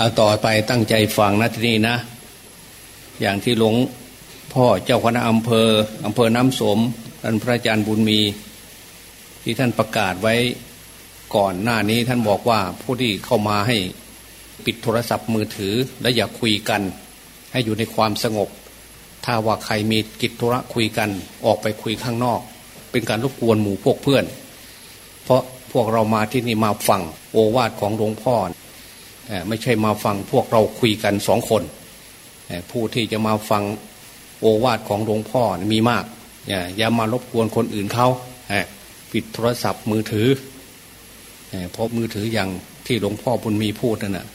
เอาต่อไปตั้งใจฟังนะที่นี่นะ อย่างที่หลวงพ่อเจ้าคณะอำเภออำเภอน้ำสมท่านพระอาจารย์บุญมี ที่ท่านประกาศไว้ก่อนหน้านี้ท่านบอกว่าผู้ที่เข้ามาให้ปิดโทรศัพท์มือถือและอย่าคุยกัน ให้อยู่ในความสงบ ถ้าว่าใครมีกิจธุระคุยกันออกไปคุยข้างนอก เป็นการรบกวนหมู่พวกเพื่อน เพราะพวกเรามาที่นี่มาฟังโอวาทของหลวงพ่อ ไม่ใช่มาฟังพวกเราคุยกันสองคน ผู้ที่จะมาฟังโอวาทของหลวงพ่อมีมาก อย่ามารบกวนคนอื่นเขาปิดโทรศัพท์มือถือเพราะมือถืออย่างที่หลวงพ่อบุญมีพูดนั่นนะ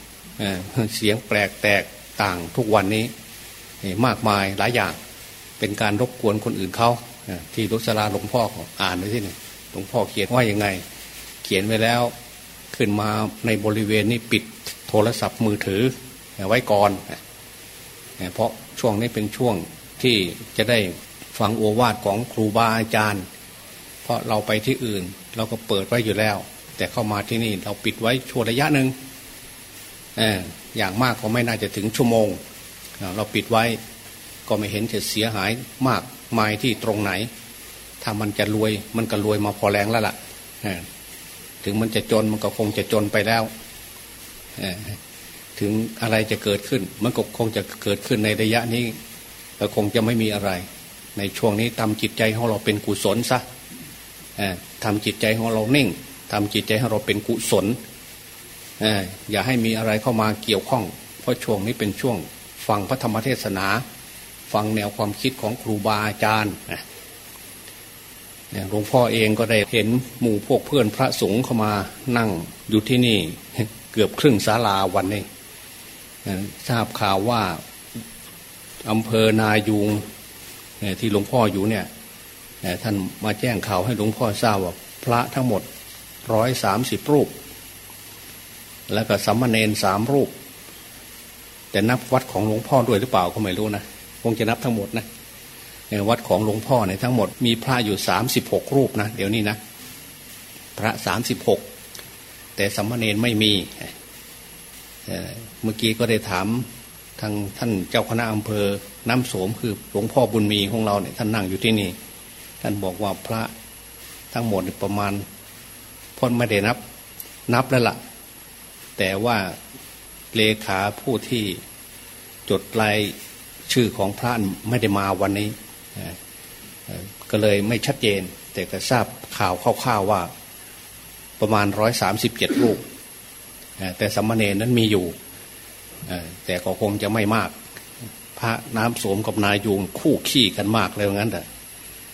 เสียงแปลกแตกต่างทุกวันนี้มากมายหลายอย่างเป็นการรบกวนคนอื่นเขาที่รุสลาหลวงพ่ออ่านไว้ที่นี่หลวงพ่อเขียนว่ายังไง เขียนไว้แล้ว ขึ้นมาในบริเวณนี้ปิด โทรศัพท์มือถือไว้ก่อน เพราะช่วงนี้เป็นช่วงที่จะได้ฟังโอวาทของครูบาอาจารย์ เพราะเราไปที่อื่น เราก็เปิดไว้อยู่แล้ว แต่เข้ามาที่นี่เราปิดไว้ช่วงระยะหนึ่งอย่างมากก็ไม่น่าจะถึงชั่วโมง เราปิดไว้ก็ไม่เห็นจะเสียหายมากมายที่ตรงไหน ถ้ามันจะรวยมันก็รวยมาพอแรงแล้วล่ะถึงมันจะจนมันก็คงจะจนไปแล้ว ถึงอะไรจะเกิดขึ้น มันก็คงจะเกิดขึ้นในระยะนี้ก็คงจะไม่มีอะไร ในช่วงนี้ทำจิตใจของเราเป็นกุศลซะทำจิตใจของเราเน่งทำจิตใจของเราเป็นกุศลอย่าให้มีอะไรเข้ามาเกี่ยวข้อง เพราะช่วงนี้เป็นช่วงฟังพระธรรมเทศนา ฟังแนวความคิดของครูบาอาจารย์หลวงพ่อเองก็ได้เห็นหมู่พวกเพื่อนพระสงฆ์เข้ามานั่งอยู่ที่นี่ เกือบครึ่งศาลาวันนี้ทราบข่าวว่าอำเภอนายูงที่หลวงพ่ออยู่เนี่ยท่านมาแจ้งข่าวให้หลวงพ่อทราบว่าพระทั้งหมดร้อยสามสิบรูป แล้วก็สัมมาเนนสามรูป แต่นับวัดของหลวงพ่อด้วยหรือเปล่าก็ไม่รู้นะคงจะนับทั้งหมดนะวัดของหลวงพ่อในทั้งหมดมีพระอยู่สามสิบหกรูปนะเดี๋ยวนี้นะพระสามสิบหก แต่สัมมาเนนไม่มีเมื่อกี้ก็ได้ถามทางท่านเจ้าคณะอำเภอน้ำโสมคือหลวงพ่อบุญมีของเราเนี่ยท่านนั่งอยู่ที่นี่ ท่านบอกว่าพระทั้งหมดประมาณพ้นไม่ได้นับ นับแล้วละ่ะ แต่ว่าเลขาผู้ที่จดลายชื่อของพระไม่ได้มาวันนี้ ก็เลยไม่ชัดเจน แต่ก็ทราบข่าวคร่าวๆว่า ประมาณร้อยสามสิบเจ็ดรูป แต่สัมมาเนนั้นมีอยู่ แต่ก็คงจะไม่มาก พระน้ำโสมกับนายยูงคู่ขี้กันมากเลยงั้นแต่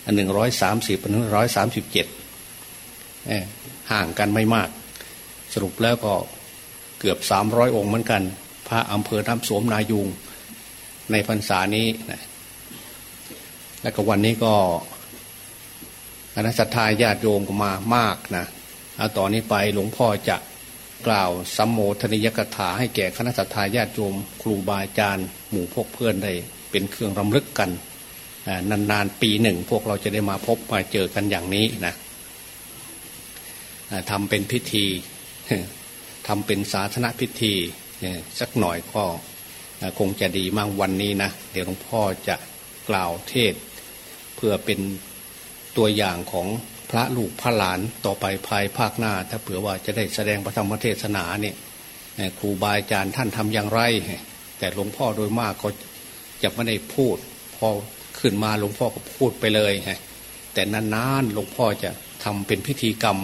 อันหนึ่งร้อยสามสิบอันหนึ่งร้อยสามสิบเจ็ดห่างกันไม่มาก สรุปแล้วก็เกือบสามร้อยองค์เหมือนกัน พระอำเภอน้ำโสมนายูงในพรรษานี้นะและก็วันนี้ก็คณะสัตยาญาติโยมก็มามากนะ อาต่อนนี้ไปหลวงพ่อจะกล่าวสัมโมทนิยกถาให้แก่คณะสัตยาญาติโยมครูบาอาจารย์ หมู่พวกเพื่อนได้เป็นเครื่องรำลึกกันนานๆปีหนึ่งพวกเราจะได้มาพบมาเจอกันอย่างนี้นะทำเป็นพิธีทำเป็นสาธารณพิธีสักหน่อยก็คงจะดีมากวันนี้นะเดี๋ยวหลวงพ่อจะกล่าวเทศ เพื่อเป็นตัวอย่างของ พระลูกพระหลานต่อไปภายภาคหน้า ถ้าเผื่อว่าจะได้แสดงพระธรรมเทศนาเนี่ยครูบาอาจารย์ท่านทำอย่างไร แต่หลวงพ่อโดยมากก็จะไม่ได้พูด พอขึ้นมาหลวงพ่อก็พูดไปเลยแต่นานๆหลวงพ่อจะทำเป็นพิธีกรรม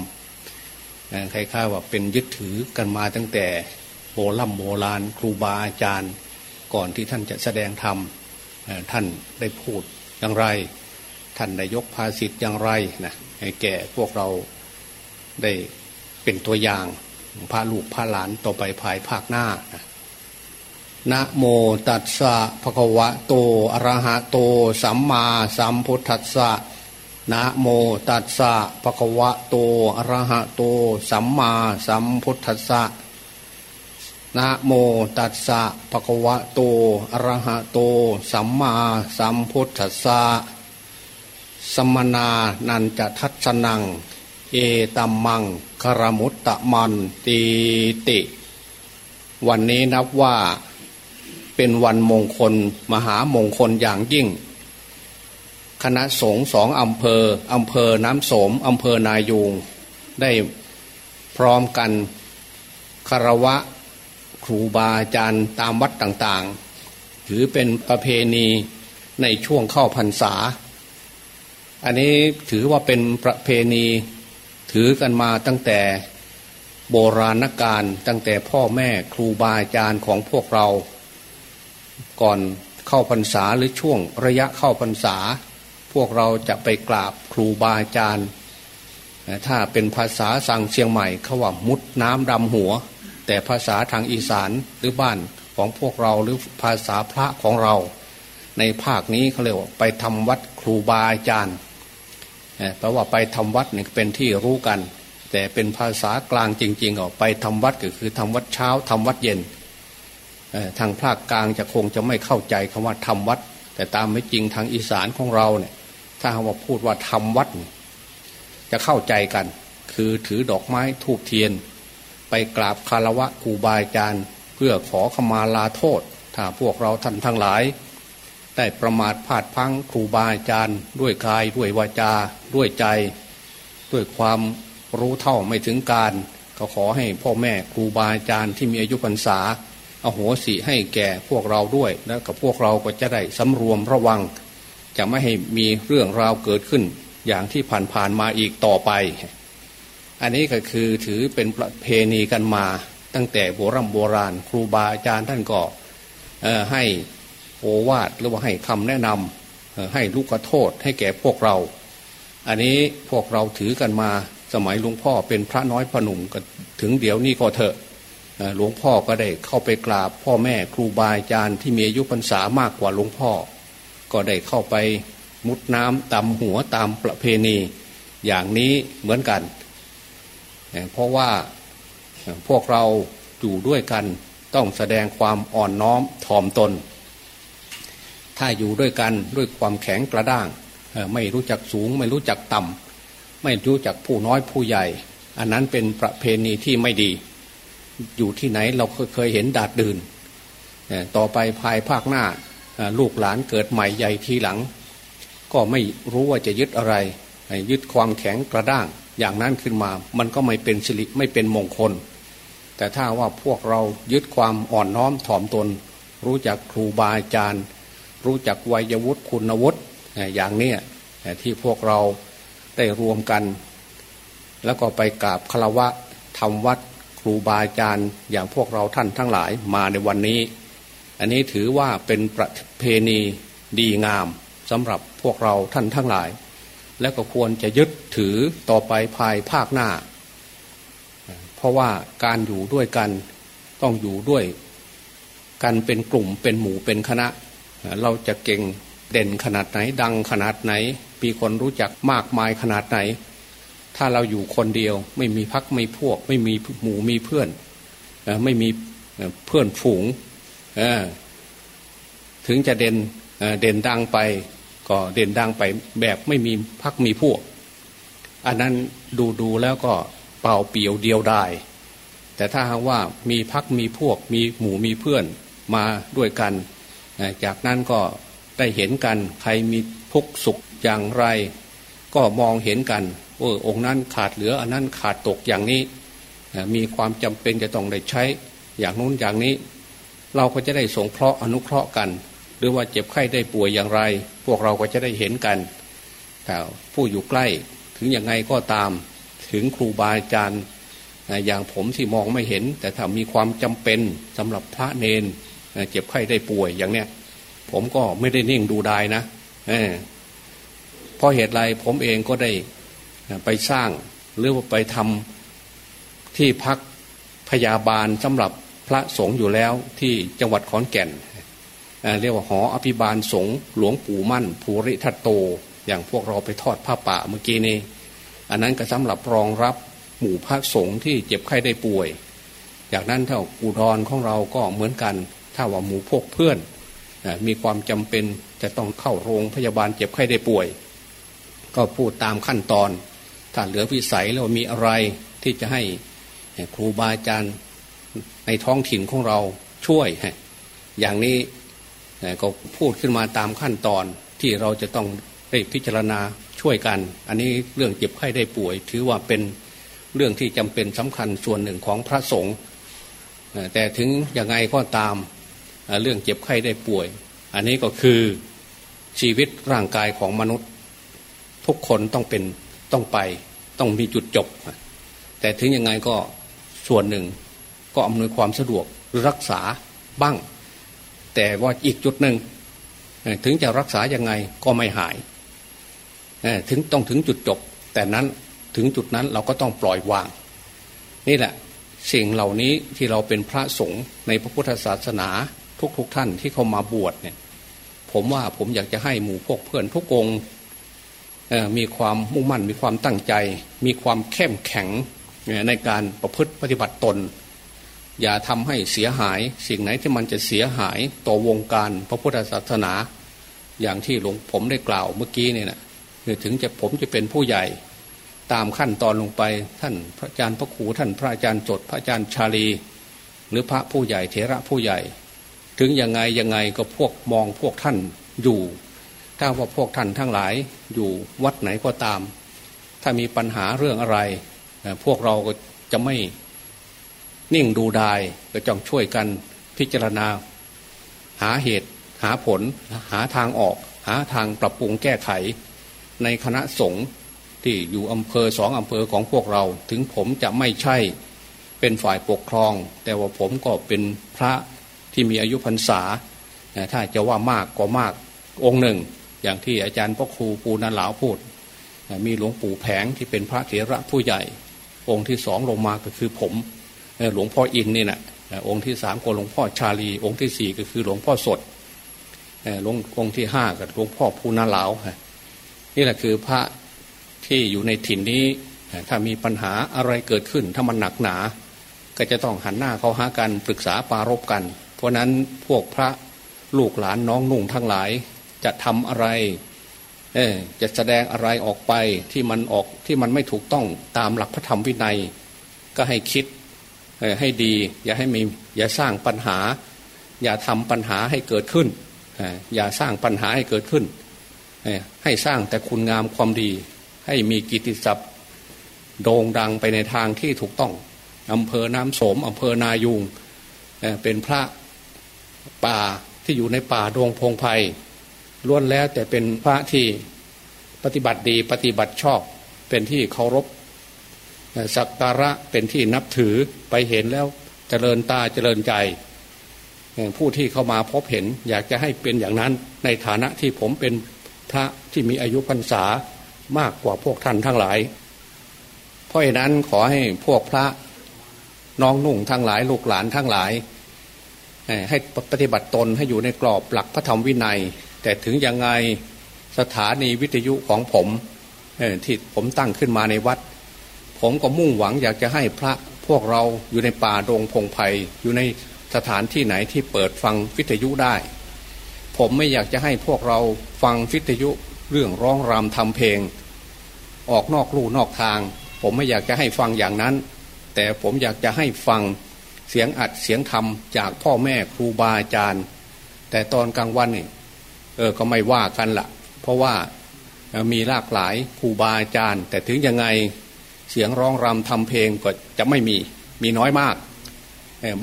คล้ายๆว่าเป็นยึดถือกันมาตั้งแต่โบรโบราณครูบาอาจารย์ ก่อนที่ท่านจะแสดงธรรมท่านได้พูดอย่างไร ท่านได้ยกภาสิทธิ์อย่างไรนะ แก่พวกเราได้เป็นตัวอย่างพระลูกพระหลานต่อไปภายภาคหน้านะนะโมตัสสะภะคะวะโตอะระหะโต สัมมาสัมพุทธัสสะนะโมตัสสะภะคะวะโตอะระหะโต สัมมาสัมพุทธัสสะนะโมตัสสะภะคะวะโตอะระหะโต สัมมาสัมพุทธัสสะ สมนานันจะทัศนัง เอตัมมังคารมุตตะมันตีติ วันนี้นับว่าเป็นวันมงคลมหามงคลอย่างยิ่ง คณะสงฆ์สองอำเภออำเภอน้ำสมอำเภอนายูงได้พร้อมกันคารวะครูบาอาจารย์ตามวัดต่างๆ ถือเป็นประเพณีในช่วงเข้าพรรษา อันนี้ถือว่าเป็นประเพณีถือกันมาตั้งแต่โบราณกาลตั้งแต่พ่อแม่ครูบาอาจารย์ของพวกเรา ก่อนเข้าพรรษาหรือช่วงระยะเข้าพรรษา พวกเราจะไปกราบครูบาอาจารย์ ถ้าเป็นภาษาสั่งเชียงใหม่เขาว่ามุดน้ำดำหัว แต่ภาษาทางอีสานหรือบ้านของพวกเราหรือภาษาพระของเรา ในภาคนี้เขาเรียกว่าไปทำวัดครูบาอาจารย์ แปลว่าไปทำวัดเนี่ยเป็นที่รู้กัน แต่เป็นภาษากลางจริงๆออกไปทำวัดก็คือทำวัดเช้าทำวัดเย็นทางภาคกลางจะคงจะไม่เข้าใจคำว่าทำวัด แต่ตามไม่จริงทางอีสานของเราเนี่ยถ้าเราพูดว่าทำวัด จะเข้าใจกัน คือถือดอกไม้ทูบเทียน ไปกราบคารวะครูบาอาจารย์ เพื่อขอขมาลาโทษ ถ้าพวกเราท่านทั้งหลาย ได้ประมาทพลาดพังครูบาอาจารย์ด้วยกายด้วยวาจาด้วยใจ ด้วยความรู้เท่าไม่ถึงการ ก็ขอให้พ่อแม่ครูบาอาจารย์ที่มีอายุพรรษาเอาหัวสีให้แก่พวกเราด้วยแล้วกับพวกเราก็จะได้สำรวมระวัง จะไม่ให้มีเรื่องราวเกิดขึ้น อย่างที่ผ่านๆมาอีกต่อไป อันนี้ก็คือถือเป็นประเพณีกันมา ตั้งแต่โบรโบราณ ครูบาอาจารย์ท่านก็ให้ โอวาทหรือว่าให้คำแนะนำให้ลูกโทษให้แก่พวกเรา อันนี้พวกเราถือกันมาสมัยหลวงพ่อเป็นพระน้อยพนุ่มก็ถึงเดี๋ยวนี้ก็เถอะหลวงพ่อก็ได้เข้าไปกราบพ่อแม่ครูบาอาจารย์ที่มีอายุพรรษามากกว่าหลวงพ่อ ก็ได้เข้าไปมุดน้ำตำหัวตามประเพณีอย่างนี้เหมือนกัน เพราะว่าพวกเราอยู่ด้วยกันต้องแสดงความอ่อนน้อมถ่อมตน ถ้าอยู่ด้วยกันด้วยความแข็งกระด้าง ไม่รู้จักสูง ไม่รู้จักต่ำไม่รู้จักผู้น้อยผู้ใหญ่ อันนั้นเป็นประเพณีที่ไม่ดี อยู่ที่ไหนเราเคยเห็นดาดดื่นต่อไปภายภาคหน้าลูกหลานเกิดใหม่ใหญ่ทีหลัง ก็ไม่รู้ว่าจะยึดอะไร ยึดความแข็งกระด้าง อย่างนั้นขึ้นมา มันก็ไม่เป็นสิริไม่เป็นมงคล แต่ถ้าว่าพวกเรายึดความอ่อนน้อมถ่อมตน รู้จักครูบาอาจารย์ รู้จักวัยวุฒิคุณวุฒิอย่างนี้ที่พวกเราได้รวมกัน แล้วก็ไปกราบคารวะทำวัดครูบาอาจารย์อย่างพวกเราท่านทั้งหลายมาในวันนี้ อันนี้ถือว่าเป็นประเพณีดีงามสำหรับพวกเราท่านทั้งหลาย และก็ควรจะยึดถือต่อไปภายภาคหน้า เพราะว่าการอยู่ด้วยกันต้องอยู่ด้วย กันเป็นกลุ่มเป็นหมู่เป็นคณะ เราจะเก่งเด่นขนาดไหน ดังขนาดไหน มีคนรู้จักมากมายขนาดไหน ถ้าเราอยู่คนเดียว ไม่มีพักไม่พวก ไม่มีหมู่มีเพื่อนไม่มีเพื่อนฝูงถึงจะเด่นเด่นดังไป ก็เด่นดังไปแบบไม่มีพักมีพวก อันนั้นดูดูแล้วก็เป่าเปี่ยวเดียวได้แต่ถ้าหากว่ามีพักมีพวกมีหมู่มีเพื่อนมาด้วยกัน จากนั้นก็ได้เห็นกันใครมีทุกสุขอย่างไร ก็มองเห็นกันเออองค์นั้นขาดเหลืออันนั้นขาดตกอย่างนี้ มีความจำเป็นจะต้องได้ใช้อย่างนู้นอย่างนี้ เราก็จะได้สงเคราะห์อนุเคราะห์กัน หรือว่าเจ็บไข้ได้ป่วยอย่างไร พวกเราก็จะได้เห็นกันแต่ผู้อยู่ใกล้ถึงยังไงก็ตามถึงครูบาอาจารย์อย่างผมที่มองไม่เห็น แต่ถ้ามีความจำเป็นสำหรับพระเนน เจ็บไข้ได้ป่วยอย่างเนี้ยผมก็ไม่ได้นิ่งดูดายนะเพราะเหตุไรผมเองก็ได้ไปสร้างหรือว่าไปทำที่พักพยาบาลสำหรับพระสงฆ์อยู่แล้วที่จังหวัดขอนแก่นเรียกว่าหออภิบาลสงฆ์หลวงปู่มั่น ภูริทัตโต อย่างพวกเราไปทอดผ้าป่าเมื่อกี้นี้อันนั้นก็สำหรับรองรับหมู่พระสงฆ์ที่เจ็บไข้ได้ป่วยอย่างนั้นเท่าอุดรของเราก็เหมือนกัน ถ้าว่าหมู่พวกเพื่อนมีความจำเป็นจะต้องเข้าโรงพยาบาลเจ็บไข้ได้ป่วย ก็พูดตามขั้นตอน ถ้าเหลือวิสัยแล้วมีอะไรที่จะให้ครูบาอาจารย์ในท้องถิ่นของเราช่วย อย่างนี้ก็พูดขึ้นมาตามขั้นตอนที่เราจะต้องได้พิจารณาช่วยกัน อันนี้เรื่องเจ็บไข้ได้ป่วย ถือว่าเป็นเรื่องที่จำเป็นสำคัญส่วนหนึ่งของพระสงฆ์แต่ถึงยังไงก็ตาม เรื่องเจ็บไข้ได้ป่วย อันนี้ก็คือชีวิตร่างกายของมนุษย์ ทุกคนต้องเป็นต้องไปต้องมีจุดจบ แต่ถึงยังไงก็ส่วนหนึ่งก็อำนวยความสะดวกรักษาบ้าง แต่ว่าอีกจุดหนึ่งถึงจะรักษายังไงก็ไม่หายถึงต้องถึงจุดจบ แต่นั้นถึงจุดนั้นเราก็ต้องปล่อยวาง นี่แหละสิ่งเหล่านี้ที่เราเป็นพระสงฆ์ในพระพุทธศาสนา ทุกๆทท่านที่เขามาบวชเนี่ย ผมว่าผมอยากจะให้หมู่พวกเพื่อนทุกองมีความมุ่งมั่นมีความตั้งใจ มีความเข้มแข็งในการประพฤติปฏิบัติตน อย่าทำให้เสียหาย สิ่งไหนที่มันจะเสียหายต่อวงการพระพุทธศาสนา อย่างที่หลวงผมได้กล่าวเมื่อกี้เนี่ยนะถึงจะผมจะเป็นผู้ใหญ่ตามขั้นตอนลงไปท่านพระอาจารย์พระครูท่านพระอาจารย์จดพระอาจารย์ชาลี หรือพระผู้ใหญ่เถระผู้ใหญ่ ถึงยังไงยังไงก็พวกมองพวกท่านอยู่ ถ้าว่าพวกท่านทั้งหลายอยู่วัดไหนก็ตาม ถ้ามีปัญหาเรื่องอะไร พวกเราก็จะไม่นิ่งดูดายก็จ้องช่วยกันพิจารณา หาเหตุหาผล หาทางออก หาทางปรับปรุงแก้ไข ในคณะสงฆ์ที่อยู่อำเภอสองอำเภอของพวกเรา ถึงผมจะไม่ใช่เป็นฝ่ายปกครอง แต่ว่าผมก็เป็นพระ ที่มีอายุพรรษา ถ้าจะว่ามากก็มากองค์หนึ่ง อย่างที่อาจารย์พ่อครูปูนันหลาวพูด มีหลวงปู่แผงที่เป็นพระเถระผู้ใหญ่ องค์ที่สองลงมาก็คือผมหลวงพ่ออินนี่นะองค์ที่สามก็หลวงพ่อชาลี องค์ที่สี่ก็คือหลวงพ่อสดหลวงองค์ที่ห้าก็หลวงพ่อภูนาหลาวนี่แหละคือพระที่อยู่ในถิ่นนี้ถ้ามีปัญหาอะไรเกิดขึ้น ถ้ามันหนักหนา ก็จะต้องหันหน้าเขาหากันปรึกษาปารบกัน เพราะนั้นพวกพระลูกหลานน้องนุ่งทั้งหลาย จะทำอะไรจะแสดงอะไรออกไปที่มันออกที่มันไม่ถูกต้องตามหลักพระธรรมวินัย ก็ให้คิดให้ดี อย่าให้มีอย่าสร้างปัญหา อย่าทำปัญหาให้เกิดขึ้น อย่าสร้างปัญหาให้เกิดขึ้น ให้สร้างแต่คุณงามความดี ให้มีกิติศัพท์โด่งดังไปในทางที่ถูกต้องอำเภอน้ำโสมอำเภอนายุงเป็นพระ ป่าที่อยู่ในป่าดงพงไพ่ล้วนแล้วแต่เป็นพระที่ปฏิบัติดีปฏิบัติชอบเป็นที่เคารพสักการะเป็นที่นับถือไปเห็นแล้วเจริญตาเจริญใจ ผู้ที่เข้ามาพบเห็นอยากจะให้เป็นอย่างนั้นในฐานะที่ผมเป็นพระที่มีอายุพรรษามากกว่าพวกท่านทั้งหลาย เพราะฉะนั้นขอให้พวกพระน้องนุ่งทั้งหลาย ลูกหลานทั้งหลาย ให้ปฏิบัติตนให้อยู่ในกรอบหลักพระธรรมวินัย แต่ถึงยังไงสถานีวิทยุของผมที่ผมตั้งขึ้นมาในวัด ผมก็มุ่งหวังอยากจะให้พระพวกเราอยู่ในป่าดงพงไพ่อยู่ในสถานที่ไหนที่เปิดฟังวิทยุได้ ผมไม่อยากจะให้พวกเราฟังฟิทยุเรื่องร้องรำทำเพลง ออกนอกลู่นอกทาง ผมไม่อยากจะให้ฟังอย่างนั้น แต่ผมอยากจะให้ฟัง เสียงอัดเสียงธรรมจากพ่อแม่ครูบาอาจารย์ แต่ตอนกลางวันนี่เออก็ไม่ว่ากันละเพราะว่ามีหลากหลายครูบาอาจารย์ แต่ถึงยังไงเสียงร้องรำทำเพลงก็จะไม่มีมีน้อยมาก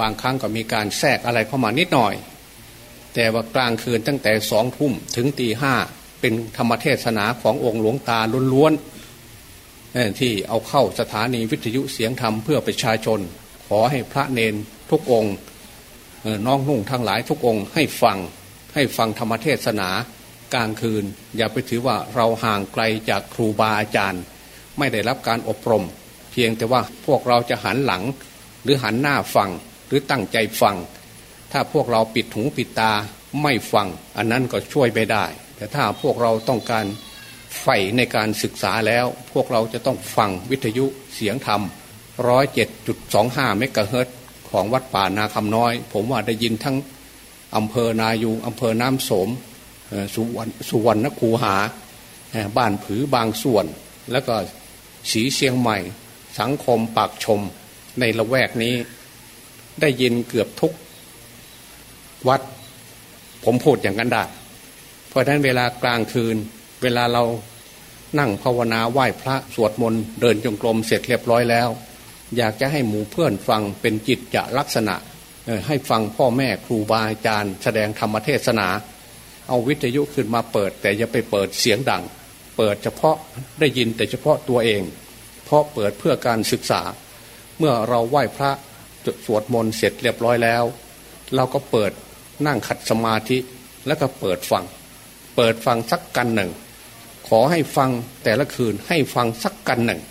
บางครั้งก็มีการแทรกอะไรเข้ามานิดหน่อย แต่ว่ากลางคืนตั้งแต่สองทุ่มถึงตีห้าเป็นธรรมเทศนาขององค์หลวงตาล้วนๆที่เอาเข้าสถานีวิทยุเสียงธรรมเพื่อประชาชน ขอให้พระเนนทุกองค์น้องนุ่งทั้งหลายทุกองค์ ให้ฟังให้ฟังธรรมเทศนากลางคืน อย่าไปถือว่าเราห่างไกลจากครูบาอาจารย์ ไม่ได้รับการอบรม เพียงแต่ว่าพวกเราจะหันหลัง หรือหันหน้าฟังหรือตั้งใจฟัง ถ้าพวกเราปิดหูปิดตาไม่ฟัง อันนั้นก็ช่วยไม่ได้ แต่ถ้าพวกเราต้องการใฝ่ในการศึกษาแล้ว พวกเราจะต้องฟังวิทยุเสียงธรรม ร้อยเจ็ดจุดสองห้าเมกะเฮิรตของวัดป่านาคำน้อย ผมว่าได้ยินทั้งอำเภอนายูอำเภอน้ำสมสุวรรณสุวรรณคูหา บ้านผือบางส่วน แล้วก็สีเชียงใหม่ สังคมปากชมในละแวกนี้ ได้ยินเกือบทุกวัด ผมพูดอย่างนั้นได้ เพราะฉะนั้นเวลากลางคืน เวลาเรานั่งภาวนาไหว้พระสวดมนต์เดินจงกรมเสร็จเรียบร้อยแล้ว อยากจะให้หมู่เพื่อนฟังเป็นจิตจะลักษณะให้ฟังพ่อแม่ครูบาอาจารย์ แสดงธรรมเทศนา เอาวิทยุขึ้นมาเปิด แต่อย่าไปเปิดเสียงดัง เปิดเฉพาะได้ยินแต่เฉพาะตัวเอง เพราะเปิดเพื่อการศึกษา เมื่อเราไหว้พระสวดมนต์เสร็จเรียบร้อยแล้ว เราก็เปิดนั่งขัดสมาธิแล้วก็เปิดฟัง เปิดฟังสักกันหนึ่ง ขอให้ฟังแต่ละคืนให้ฟังสักกันหนึ่ง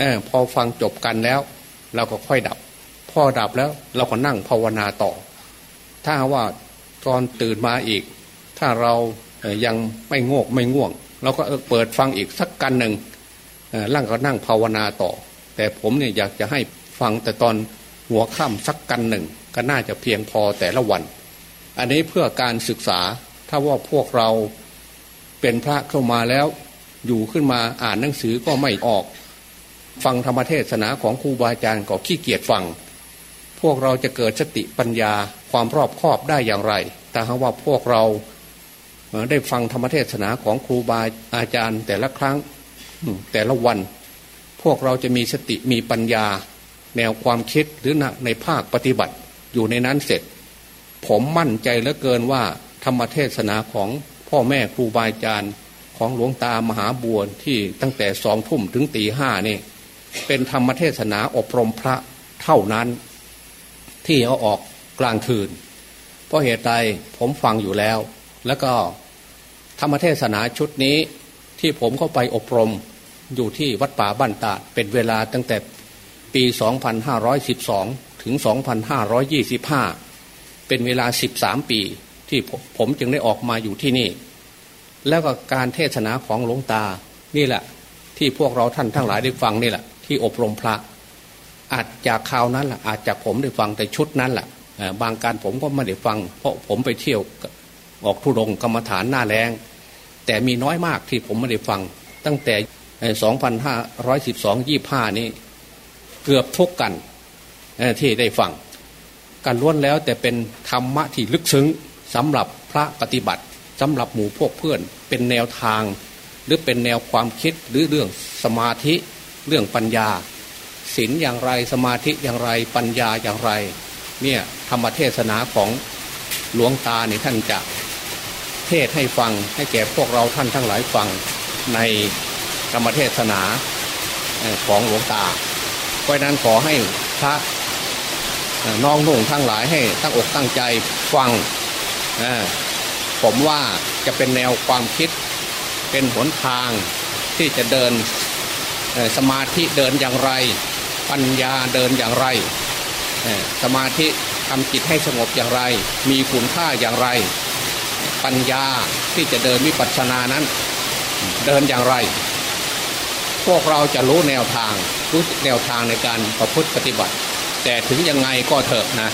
อพอฟังจบกันแล้ว เราก็ค่อยดับ พอดับแล้วเราก็นั่งภาวนาต่อ ถ้าว่าตอนตื่นมาอีก ถ้าเรายังไม่งกไม่ง่วง เราก็เปิดฟังอีกสักกันหนึ่งร่างก็นั่งภาวนาต่อ แต่ผมเนี่ยอยากจะให้ฟังแต่ตอนหัวค่ำสักกันหนึ่ง ก็น่าจะเพียงพอแต่ละวัน อันนี้เพื่อการศึกษาถ้าว่าพวกเราเป็นพระเข้ามาแล้ว อยู่ขึ้นมาอ่านหนังสือก็ไม่ออก ฟังธรรมเทศนาของครูบาอาจารย์ก็ขี้เกียจฟัง พวกเราจะเกิดสติปัญญาความรอบคอบได้อย่างไร แต่หากว่าพวกเราได้ฟังธรรมเทศนาของครูบาอาจารย์ แต่ละครั้งแต่ละวัน พวกเราจะมีสติมีปัญญา แนวความคิดหรือในภาคปฏิบัติอยู่ในนั้นเสร็จ ผมมั่นใจเหลือเกินว่าธรรมเทศนาของพ่อแม่ครูบาอาจารย์ของหลวงตามหาบัวที่ตั้งแต่สองทุ่มถึงตีห้านี่ เป็นธรรมเทศนาอบรมพระเท่านั้น ที่เอาออกกลางคืน เพราะเหตุใดผมฟังอยู่แล้ว แล้วก็ธรรมเทศนาชุดนี้ที่ผมเข้าไปอบรมอยู่ที่วัดป่าบ้านตาดเป็นเวลาตั้งแต่ปี 2512 ถึง 2525 เป็นเวลา 13 ปีที่ผมจึงได้ออกมาอยู่ที่นี่ แล้วก็การเทศนาของหลวงตานี่แหละ ที่พวกเราท่านทั้งหลายได้ฟังนี่แหละ ที่อบรมพระ อาจจากคราวนั้นแหละอาจจากผมได้ฟังแต่ชุดนั้นแหละบางการผมก็ไม่ได้ฟัง เพราะผมไปเที่ยวออกทุรงกรรมฐานหน้าแรงแต่มีน้อยมากที่ผมไม่ได้ฟัง ตั้งแต่ 2512 25 นี้ เกือบทุกกันที่ได้ฟังการล้วนแล้วแต่เป็นธรรมะที่ลึกซึ้งสำหรับพระปฏิบัติสำหรับหมู่พวกเพื่อน เป็นแนวทาง หรือเป็นแนวความคิดหรือเรื่องสมาธิ เรื่องปัญญาศีลอย่างไรสมาธิอย่างไรปัญญาอย่างไรเนี่ยธรรมเทศนาของหลวงตาเนี่ยท่านจะเทศให้ฟังให้แก่พวกเราท่านทั้งหลายฟังในธรรมเทศนาของหลวงตา เพราะนั้นขอให้พระน้องนุ่งทั้งหลายให้ตั้งอกตั้งใจฟังผมว่าจะเป็นแนวความคิดเป็นหนทางที่จะเดิน สมาธิเดินอย่างไร ปัญญาเดินอย่างไร สมาธิทำจิตให้สงบอย่างไร มีคุณค่าอย่างไร ปัญญาที่จะเดินวิปัสสนานั้น เดินอย่างไร พวกเราจะรู้แนวทางรู้แนวทางในการประพฤติปฏิบัติ แต่ถึงยังไงก็เถอะนะ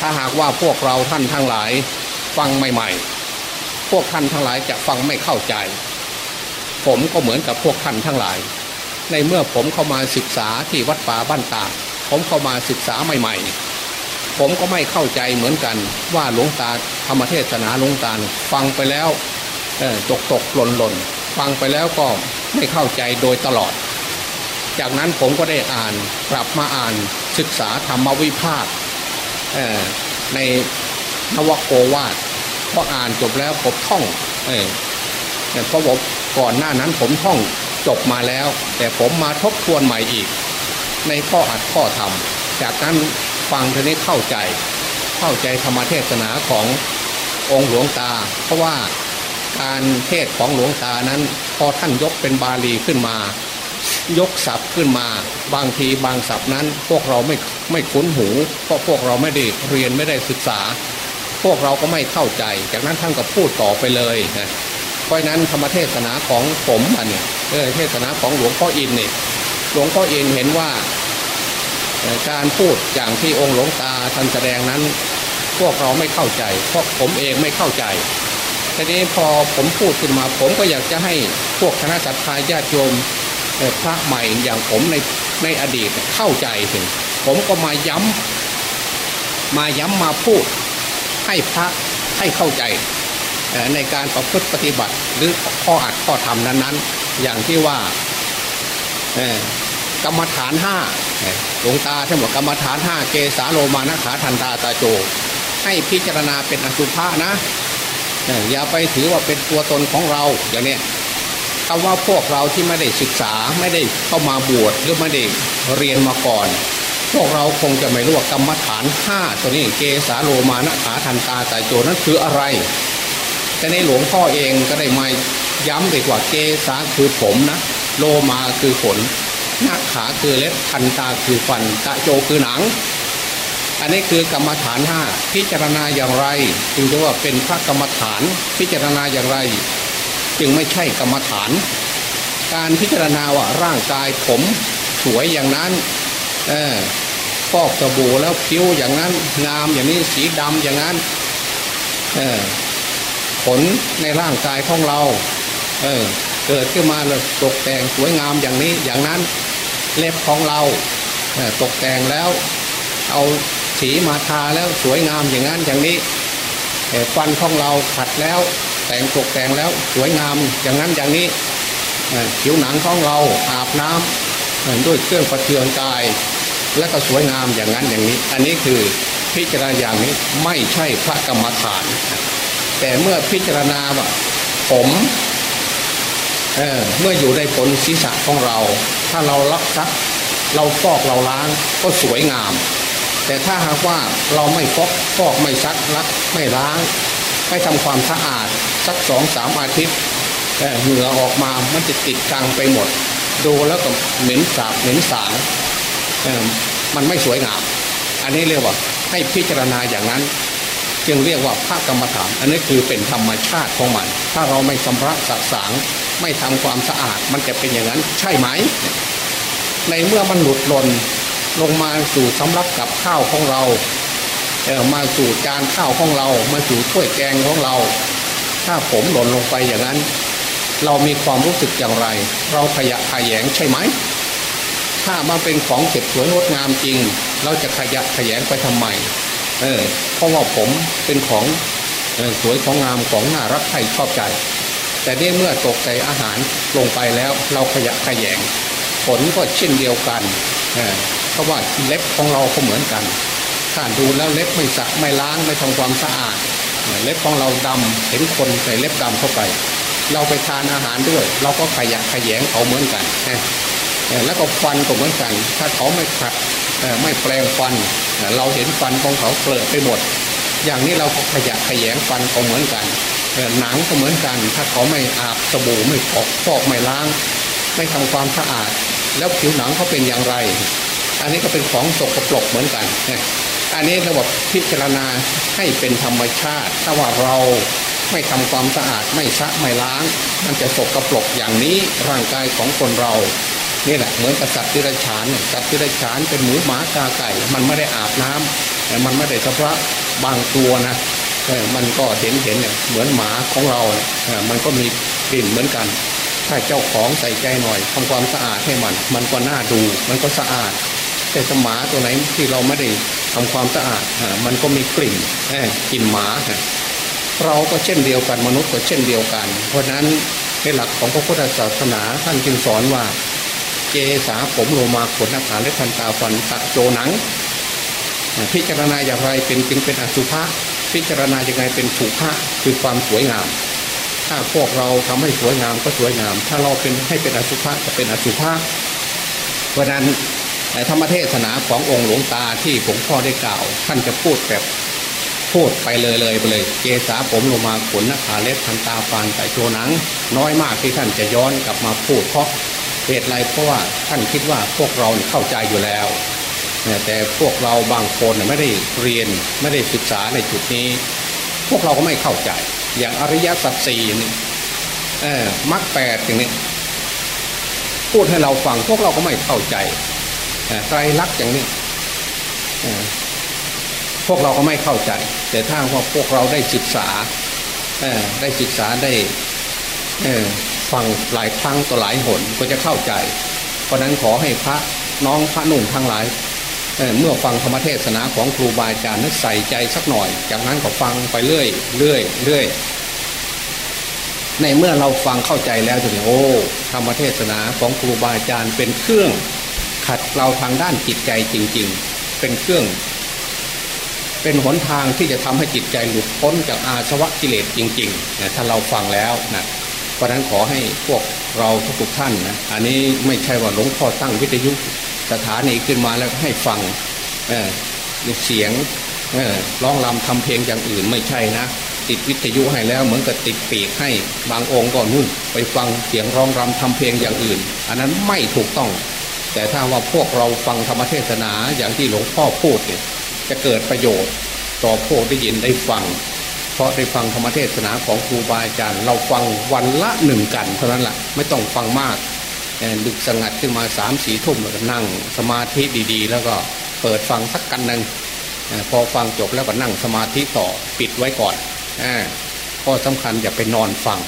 ถ้าหากว่าพวกเราท่านทั้งหลายฟังใหม่ ๆ พวกท่านทั้งหลายจะฟังไม่เข้าใจ ผมก็เหมือนกับพวกท่านทั้งหลาย ในเมื่อผมเข้ามาศึกษาที่วัดป่าบ้านตาผมเข้ามาศึกษาใหม่ ๆ ผมก็ไม่เข้าใจเหมือนกันว่าหลวงตาธรรมเทศนาหลวงตาฟังไปแล้วตกตกหล่นหล่นฟังไปแล้วก็ไม่เข้าใจโดยตลอด จากนั้นผมก็ได้อ่านกลับมาอ่านศึกษาธรรมวิภาคในนวโกวาทพออ่านจบแล้วผมท่องเพราะผม ก่อนหน้านั้นผมท่องจบมาแล้ว แต่ผมมาทบทวนใหม่อีก ในข้ออัดข้อธรรม จากนั้นฟังทีนี้เข้าใจ เข้าใจธรรมเทศนาขององค์หลวงตา เพราะว่าการเทศของหลวงตานั้น พอท่านยกเป็นบาลีขึ้นมา ยกศัพท์ขึ้นมา บางทีบางศัพท์นั้น พวกเราไม่ไม่คุ้นหูเพราะพวกเราไม่ได้เรียนไม่ได้ศึกษา พวกเราก็ไม่เข้าใจ จากนั้นท่านก็พูดต่อไปเลยนะ เพราะนั้นธรรมเทศนาของผมอันนี้เทศนาของหลวงพ่ออินเนี่ยหลวงพ่ออินเห็นว่าการพูดอย่างที่องค์หลวงตาท่านแสดงนั้น พวกเราไม่เข้าใจ เพราะผมเองไม่เข้าใจทีนี้พอผมพูดขึ้นมา ผมก็อยากจะให้พวกคณะสัตยาญาติโยมพระใหม่อย่างผมในในอดีตเข้าใจถึง ผมก็มาย้ำมาย้ำมาพูดให้พระให้เข้าใจ ในการประพฤติปฏิบัติหรือข้ออัดข้อธรรมนั้นๆ อย่างที่ว่ากรรมฐานห้าหลวงตาท่านบอกกรรมฐานห้าเกสาโลมานะขาทันตาตาโจ ให้พิจารณาเป็นอสุภะนะอย่าไปถือว่าเป็นตัวตนของเราอย่างนี้คำว่าพวกเราที่ไม่ได้ศึกษาไม่ได้เข้ามาบวชหรือไม่ได้เรียนมาก่อน พวกเราคงจะไม่รู้ว่ากรรมฐานห้าตัวนี้เกสาโลมานะขาทันตาตาโจนั้นคืออะไร แต่ในหลวงพ่อเองก็ได้มาย้ำดีกว่าเกสาคือผมนะ โลมาคือขนหน้าขาคือเล็บทันตาคือฟันตะโจคือหนัง อันนี้คือกรรมฐานห้าพิจารณาอย่างไร จึงจะว่าเป็นพระกรรมฐาน พิจารณาอย่างไร จึงไม่ใช่กรรมฐาน การพิจารณาว่าร่างกายผมสวยอย่างนั้นเออฟอกสบู่แล้วผิวอย่างนั้นงามอย่างนี้สีดำอย่างนั้นเออ ผลในร่างกายของเรา เออ เกิดขึ้นมาแล้วตกแต่งสวยงามอย่างนี้อย่างนั้นเล็บของเราตกแต่งแล้วเอาสีมาทาแล้วสวยงามอย่างนั้นอย่างนี้ฟันของเราขัดแล้วแต่งตกแต่งแล้วสวยงามอย่างนั้นอย่างนี้ผิวหนังของเราอาบน้ำด้วยเครื่องประเทืองกาย และก็สวยงามอย่างนั้นอย่างนี้ อันนี้คือพิจารณาอย่างนี้ไม่ใช่พระกรรมฐาน แต่เมื่อพิจารณาว่าผมเเมื่ออยู่ในผลศีรษะของเรา ถ้าเราลักซักเราฟอกเราล้างก็สวยงาม แต่ถ้าหากว่าเราไม่ฟอกฟอกไม่ซักลักไม่ล้าง ไม่ทำความสะอาดสักสองสามอาทิตย์เหงื่อออกมามันจะติดกลางไปหมด ดูแล้วก็เหม็นสาบเหม็นสางมันไม่สวยงาม อันนี้เรียกว่าให้พิจารณาอย่างนั้น จึงเรียกว่าพระกรรมฐาน อันนี้คือเป็นธรรมชาติของมัน ถ้าเราไม่ชำระสักสางไม่ทำความสะอาดมันจะเป็นอย่างนั้นใช่ไหม ในเมื่อมันหลุดหล่นลงมาสู่สำรับกับข้าวของเราเออมาสู่จานข้าวของเรา มาสู่ถ้วยแกงของเรา ถ้าผมหล่นลงไปอย่างนั้น เรามีความรู้สึกอย่างไร เราขยะขยแยงใช่ไหม ถ้ามันเป็นของเก็บสวยงดงามจริง เราจะขยะขยงไปทำไม เออเพราะว่าผมเป็นของสวยของงามของน่ารักใครชอบใจ แต่เนี่ยเมื่อตกใจอาหารลงไปแล้วเราขยะขยงผลก็เช่นเดียวกันเเพราะว่าเล็บของเราก็เหมือนกันถ้าดูแล้วเล็บไม่สะไม่ล้างไม่ทำความสะอาด เล็บของเราดำเห็นคนใส่เล็บดำเข้าไป เราไปทานอาหารด้วย เราก็ขยะขยงเขาเหมือนกันแล้วก็ฟันก็เหมือนกัน ถ้าเขาไม่ขัดไม่แปลงฟัน เราเห็นฟันของเขาเปลือกไปหมด อย่างนี้เราก็ขยะขยงฟันเขาเหมือนกันหนังก็เหมือนกัน ถ้าเขาไม่อาบสบู่ไม่ฟอกฟอกไม่ล้าง ไม่ทำความสะอาด แล้วผิวหนังเขาเป็นอย่างไร อันนี้ก็เป็นของสกปรกเหมือนกันอันนี้ระบบพิจารณาให้เป็นธรรมชาติ ถ้าว่าเราไม่ทำความสะอาดไม่ซักไม่ล้าง มันจะสกปรกอย่างนี้ร่างกายของคนเรา นี่แหละเหมือนกับสัตว์ที่ไรฉานสัตว์ที่ไรฉานเป็นหมูหมากาไก่ มันไม่ได้อาบน้ำแต่มันไม่ได้เฉพาะบางตัวนะมันก็เห็นเห็นเนี่ยเหมือนหมาของเราเนี่ยมันก็มีกลิ่นเหมือนกัน ถ้าเจ้าของใส่ใจหน่อยทำความสะอาดให้มัน มันก็น่าดู มันก็สะอาด แต่สมาตัวไหนที่เราไม่ได้ทำความสะอาดมันก็มีกลิ่นกลิ่นหมาเราก็เช่นเดียวกันมนุษย์ก็เช่นเดียวกัน เพราะนั้นในหลักของพระพุทธศาสนาท่านจึงสอนว่า เกสาผมโลมาขนนักขาและทันตาฟันตัดโจหนัง พิจารณาอย่างไรเป็นจึงเป็นอสุภะพิจารณาอย่างไรเป็นสุภะคือความสวยงาม ถ้าพวกเราทำให้สวยงามก็สวยงาม ถ้าเราเป็นให้เป็นอสุภะจะเป็นอสุภะเพราะนั้นธรรมเทศนาขององค์หลวงตาที่ผมพ่อได้กล่าว ท่านจะพูดแบบพูดไปเลยเลยไปเลย เกสาผมลงมาขนนักขาเล็บทันตาฟันแต่โจหนัง น้อยมากที่ท่านจะย้อนกลับมาพูดเพราะ เหตุไรเพราะว่าท่านคิดว่าพวกเราเข้าใจอยู่แล้วแต่พวกเราบางคนไม่ได้เรียนไม่ได้ศึกษาในจุดนี้ พวกเราก็ไม่เข้าใจ อย่างอริยสัจสี่นี่มรรคแปดอย่างนี้พูดให้เราฟังพวกเราก็ไม่เข้าใจไตรลักษณ์อย่างนี้พวกเราก็ไม่เข้าใจ แต่ถ้าว่าพวกเราได้ศึกษาได้ศึกษาได้ ฟังหลายครั้งต่อหลายหนก็จะเข้าใจ เพราะนั้นขอให้พระน้องพระหนุ่มทั้งหลายเมื่อฟังธรรมเทศนาของครูบาอาจารย์นั้นใส่ใจสักหน่อย จากนั้นก็ฟังไปเรื่อยเรื่อยเรื่อยในเมื่อเราฟังเข้าใจแล้วจะโอ้ธรรมเทศนาของครูบาอาจารย์เป็นเครื่องขัดเราทางด้านจิตใจจริง ๆ เป็นเครื่อง เป็นหนทางที่จะทำให้จิตใจหลุดพ้นจากอาสวะกิเลสจริงๆนะถ้าเราฟังแล้วนะ เพราะนั้นขอให้พวกเราทุกท่านนะอันนี้ไม่ใช่ว่าหลวงพ่อตั้งวิทยุสถานีขึ้นมาแล้วให้ฟังเสียงร้องรำทำเพลงอย่างอื่นไม่ใช่นะ ติดวิทยุให้แล้วเหมือนกับติดปีกให้บางองค์ก็นุ่นไปฟังเสียงร้องรำทำเพลงอย่างอื่น อันนั้นไม่ถูกต้อง แต่ถ้าว่าพวกเราฟังธรรมเทศนาอย่างที่หลวงพ่อพูดเนี่ยจะเกิดประโยชน์ ต่อพวกได้ยินได้ฟัง เพราะได้ฟังธรรมเทศนาของครูบาอาจารย์ เราฟังวันละหนึ่งกันเท่านั้นแหละไม่ต้องฟังมากดึกสงัดขึ้นมาสามสี่ทุ่มแล้วก็นั่งสมาธิดีๆ แล้วก็เปิดฟังสักกันหนึ่งพอฟังจบแล้วก็นั่งสมาธิต่อปิดไว้ก่อนข้อสำคัญอย่าไปนอนฟัง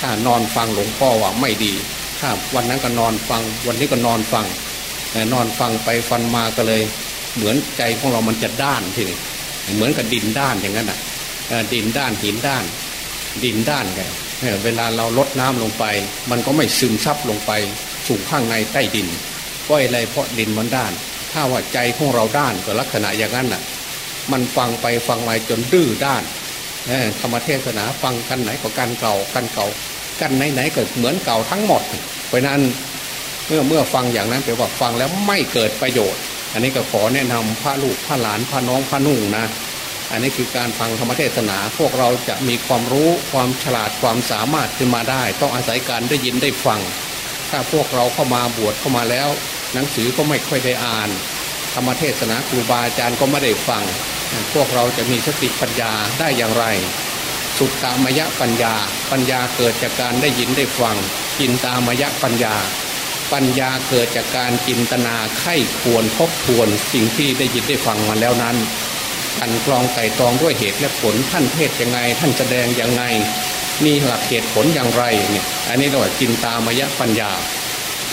ถ้านอนฟังหลวงพ่อว่าไม่ดี ถ้าวันนั้นก็นอนฟัง วันนี้ก็นอนฟังนอนฟังไปฟันมาก็เลย เหมือนใจของเรามันจะด้านทีนี้เหมือนกับดินด้านอย่างนั้นอะ ดินด้านหินด้าน ดินด้านไงเวลาเราลดน้ำลงไป มันก็ไม่ซึมซับลงไปสู่ข้างในใต้ดินก็อะไรเพราะดินมันด้าน ถ้าว่าใจของเราด้านก็ลักษณะอย่างนั้นน่ะ มันฟังไปฟังมาจนดื้อด้านธรรมเทศนาฟังกันไหนก็กันเก่ากันเก่า กันไหนไหนก็เหมือนเก่าทั้งหมด เพราะนั้นเมื่อเมื่อฟังอย่างนั้นแปลว่าฟังแล้วไม่เกิดประโยชน์ อันนี้ก็ขอแนะนำพระลูกพระหลานพระน้องพระนุ่งนะ อันนี้คือการฟังธรรมเทศนา พวกเราจะมีความรู้ความฉลาดความสามารถขึ้นมาได้ ต้องอาศัยการได้ยินได้ฟัง ถ้าพวกเราเข้ามาบวชเข้ามาแล้ว หนังสือก็ไม่ค่อยได้อ่าน ธรรมเทศนาครูบาอาจารย์ก็ไม่ได้ฟัง พวกเราจะมีสติปัญญาได้อย่างไร สุตตามยะปัญญา ปัญญาเกิดจากการได้ยินได้ฟังจินตามยะปัญญา ปัญญาเกิดจากการจินตนาไข้ควรทบทวนสิ่งที่ได้ยินได้ฟังมาแล้วนั้น กันกรองไต่ตองด้วยเหตุและผลท่านเทศยังไง ท่านแสดงยังไงมีหลักเหตุผลอย่างไรเนี่ยอันนี้เราจินตามยะปัญญา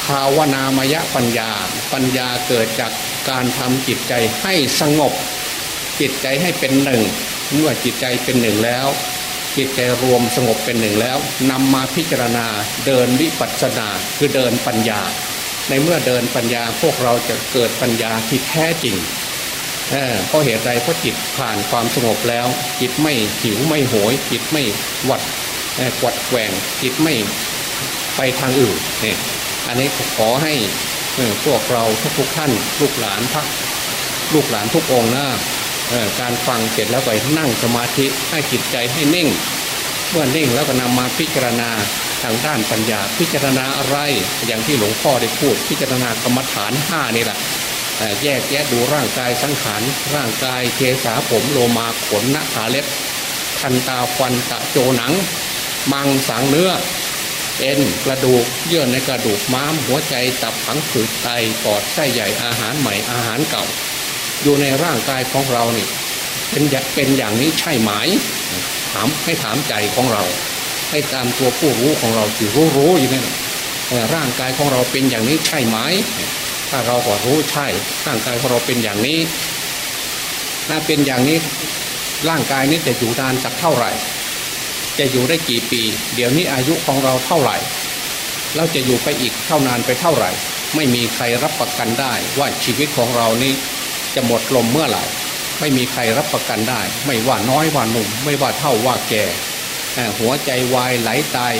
ภาวนามยะปัญญา ปัญญาเกิดจากการทำจิตใจให้สงบ จิตใจให้เป็นหนึ่ง เมื่อจิตใจเป็นหนึ่งแล้ว จิตใจรวมสงบเป็นหนึ่งแล้วนำมาพิจารณาเดินวิปัสสนาคือเดินปัญญา ในเมื่อเดินปัญญาพวกเราจะเกิดปัญญาที่แท้จริง เพราะเหตุใดเพราะจิตผ่านความสงบแล้ว จิตไม่หิวไม่โหย จิตไม่หวัดกวัดแกว่งจิตไม่ไปทางอื่นเนี่ยอันนี้ขอให้พวกเราทุกๆท่านลูกหลานพักลูกหลานทุกองนะการฟังเสร็จแล้วไปนั่งสมาธิให้จิตใจให้นิ่ง เมื่อนิ่งแล้วก็นำมาพิจารณาทางด้านปัญญาพิจารณาอะไร อย่างที่หลวงพ่อได้พูด พิจารณากรรมฐานห้านี่แหละ แยกแยะดูร่างกายสังขารร่างกายเกสาผมโลมาขนหน้าขาเล็บ ทันตาฟันตะโจหนัง มังสังเนื้อ เอ็นกระดูกเยื่อในกระดูกม้ามหัวใจตับผังผืดไตปอดไส้ใหญ่อาหารใหม่อาหารเก่า อยู่ในร่างกายของเรานี่เป็นเป็นอย่างนี้ใช่ไหมถามให้ถามใจของเรา ให้ตามตัวผู้รู้ของเราที่รู้รู้อยู่นี่ร่างกายของเราเป็นอย่างนี้ใช่ไหม ถ้าเราก็รู้ใช่ร่างกายของเราเป็นอย่างนี้ ถ้าเป็นอย่างนี้ร่างกายนี้จะอยู่นานสักเท่าไหร่ จะอยู่ได้กี่ปี เดี๋ยวนี้อายุของเราเท่าไหร่ เราจะอยู่ไปอีกเท่านานไปเท่าไหร่ ไม่มีใครรับประกันได้ว่าชีวิตของเรานี้จะหมดลมเมื่อไหร่ ไม่มีใครรับประกันได้ ไม่ว่าน้อยว่าหนุ่ม ไม่ว่าเท่าว่าแก่หัวใจวายไหลตาย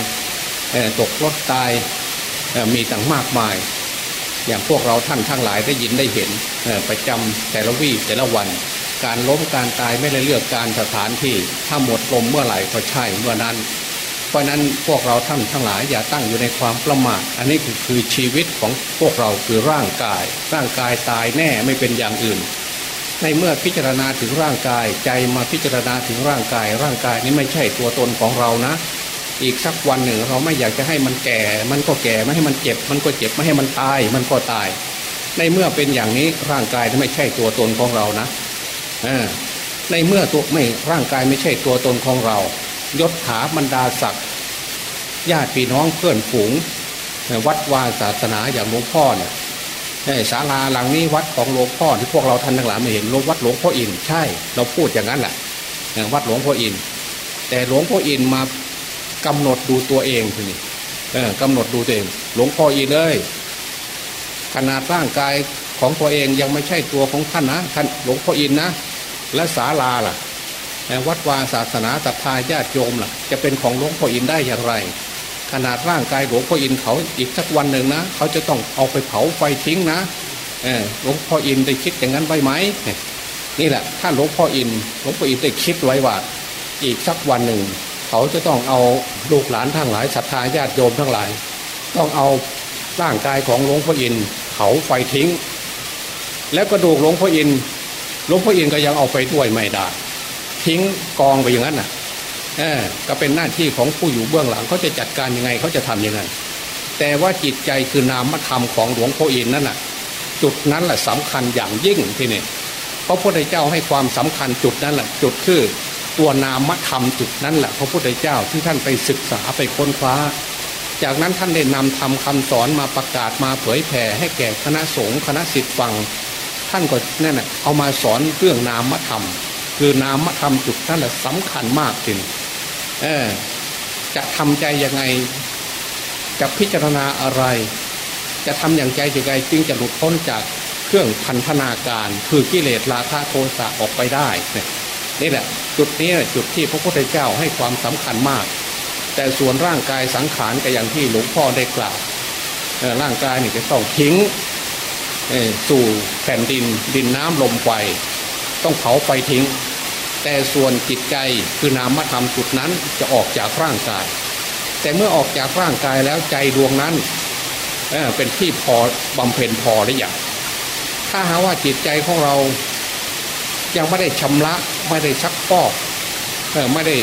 ตกรถตายมีต่างมากมาย อย่างพวกเราท่านทั้งหลายได้ยินได้เห็นประจำแต่ละวี่แต่ละวัน การล้มการตายไม่ได้เลือกการสถานที่ถ้าหมดลมเมื่อไหร่ก็ใช่เมื่อนั้น เพราะนั้นพวกเราท่านทั้งหลายอย่าตั้งอยู่ในความประมาทอันนี้คือคือชีวิตของพวกเราคือร่างกาย ร่างกายตายแน่ไม่เป็นอย่างอื่นในเมื่อพิจารณาถึงร่างกายใจมาพิจารณาถึงร่างกาย ร่างกายนี้ไม่ใช่ตัวตนของเรานะ อีกสักวันหนึ่งเราไม่อยากจะให้มันแก่ มันก็แก่ไม่ให้มันเจ็บ มันก็เจ็บไม่ให้มันตาย มันก็ตาย ในเมื่อเป็นอย่างนี้ร่างกายไม่ใช่ตัวตนของเรานะในเมื่อตัวไม่ร่างกายไม่ใช่ตัวตนของเรา ยศถาบรรดาศักดิ์ญาติพี่น้องเพื่อนฝูง วัดวาศาสนาอย่างหลวงพ่อเนี่ยศาลาหลังนี้วัดของหลวงพ่อที่พวกเราท่านทั้งหลายไม่เห็นลงวัดหลวงพ่ออินใช่ เราพูดอย่างนั้นแหละวัดหลวงพ่ออินแต่หลวงพ่ออินมา กำหนดดูตัวเองทีนี้กำหนดดูตัวเอง หลวงพ่ออินเลย ขนาดร่างกายของตัวเองยังไม่ใช่ตัวของท่านนะท่านหลวงพ่ออินนะ และศาลาล่ะวัดวาศาสนาศรัทธาญาติโยมล่ะ จะเป็นของหลวงพ่ออินได้อย่างไร ขนาดร่างกายหลวงพ่ออินเขาอีกสักวันหนึ่งนะ เขาจะต้องเอาไปเผาไฟทิ้งนะหลวงพ่ออินได้คิดอย่างนั้นไว้ไหมนี่แหละถ้าหลวงพ่ออินหลวงพ่ออินได้คิดไว้ว่า อีกสักวันหนึ่ง เขาจะต้องเอาลูกหลานทั้งหลายศรัทธาญาติโยมทั้งหลาย ต้องเอาร่างกายของหลวงพ่ออินเผาไฟทิ้ง แล้วกระดูกหลวงพ่ออินหลวงพ่ออินก็ยังเอาไปด้วยไม่ได้ทิ้งกองไปอย่างนั้นน่ะเออก็เป็นหน้าที่ของผู้อยู่เบื้องหลังเขาจะจัดการยังไงเขาจะทํำยังไง แต่ว่าจิตใจคือนามธรรมของหลวงพ่ออินนั่นน่ะ จุดนั้นแหละสำคัญอย่างยิ่งที่นี่พระพุทธเจ้าให้ความสำคัญจุดนั้นแหละจุดคือ ตัวนามธรรมจุดนั้นแหละพระพุทธเจ้าที่ท่านไปศึกษาไปค้นคว้า จากนั้นท่านได้นำทำคำสอนมาประกาศมาเผยแผ่ให้แก่คณะสงฆ์คณะสิทธิ์ฟัง ท่านก็นั่นแหละเอามาสอนเรื่องนามธรรม คือนามธรรมจุดนั่นแหละสำคัญมากจริงเออจะทำใจยังไงจะพิจารณาอะไร จะทำอย่างใจยังไงจึงจะหลุดพ้นจากเครื่องพันธนาการ คือกิเลสราคะโทสะออกไปได้เนี่ย นี่แหละ จุดนี้จุดที่พระพุทธเจ้าให้ความสำคัญมาก แต่ส่วนร่างกายสังขารก็อย่างที่หลวงพ่อได้กล่าวร่างกายนี่จะต้องทิ้งสู่แผ่นดินดินน้ำลมไฟต้องเผาไฟทิ้ง แต่ส่วนจิตใจคือนามธรรมจุดนั้นจะออกจากร่างกาย แต่เมื่อออกจากร่างกายแล้วใจดวงนั้นเเป็นที่พอบำเพ็ญพอหรือยังถ้าหาว่าจิตใจของเรายังไม่ได้ชำระ ไม่ได้ชักฟอกไม่ได้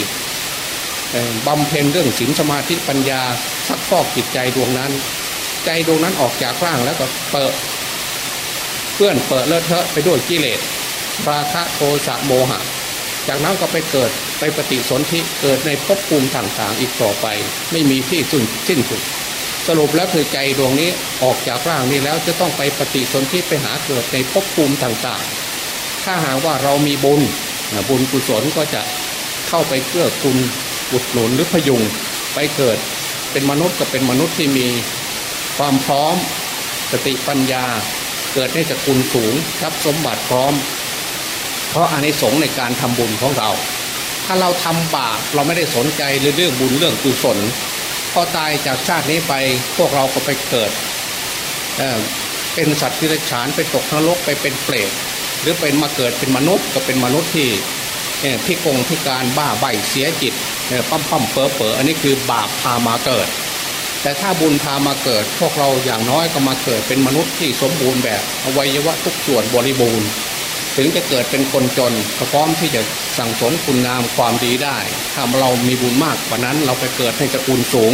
บำเพ็ญเรื่องศีลสมาธิปัญญาซักฟอกจิตใจดวงนั้น ใจดวงนั้นออกจากร่างแล้วก็เปิดเพื่อนเปิดเลอะเทอะไปด้วยกิเลสราคะโทสะโมหะ จากนั้นก็ไปเกิดไปปฏิสนธิเกิดในภพภูมิต่างๆ อีกต่อไป ไม่มีที่สุดสิ้นสุด สรุปแล้วคือใจดวงนี้ออกจากร่างนี้แล้วจะต้องไปปฏิสนธิไปหาเกิดในภพภูมิต่างๆ ถ้าหากว่าเรามีบุญ บุญกุศลก็จะเข้าไปเกื้อกูลอุดหนุนหรือพยุงไปเกิดเป็นมนุษย์ก็เป็นมนุษย์ที่มีความพร้อมสติปัญญา เกิดให้สกุลสูงทรัพย์สมบัติพร้อม เพราะอานิสงส์ในการทำบุญของเรา ถ้าเราทำบาปเราไม่ได้สนใจเรื่องบุญเรื่องกุศลพอตายจากชาตินี้ไปพวกเราก็ไปเกิดเเป็นสัตว์ที่ไรฉานไปตกนรกไปเป็นเปรต หรือเป็นมาเกิดเป็นมนุษย์ก็เป็นมนุษย์ที่พิกงพิการบ้าใบเสียจิตปั้มปั้มเป๋อเป๋ออันนี้คือบาปพามาเกิด แต่ถ้าบุญพามาเกิด พวกเราอย่างน้อยก็มาเกิดเป็นมนุษย์ที่สมบูรณ์แบบอวัยวะทุกส่วนบริบูรณ์ ถึงจะเกิดเป็นคนจนก็พร้อมที่จะสั่งสมคุณงามความดีได้ถ้าเรามีบุญมากกว่านั้นเราไปเกิดในตระกูลสูง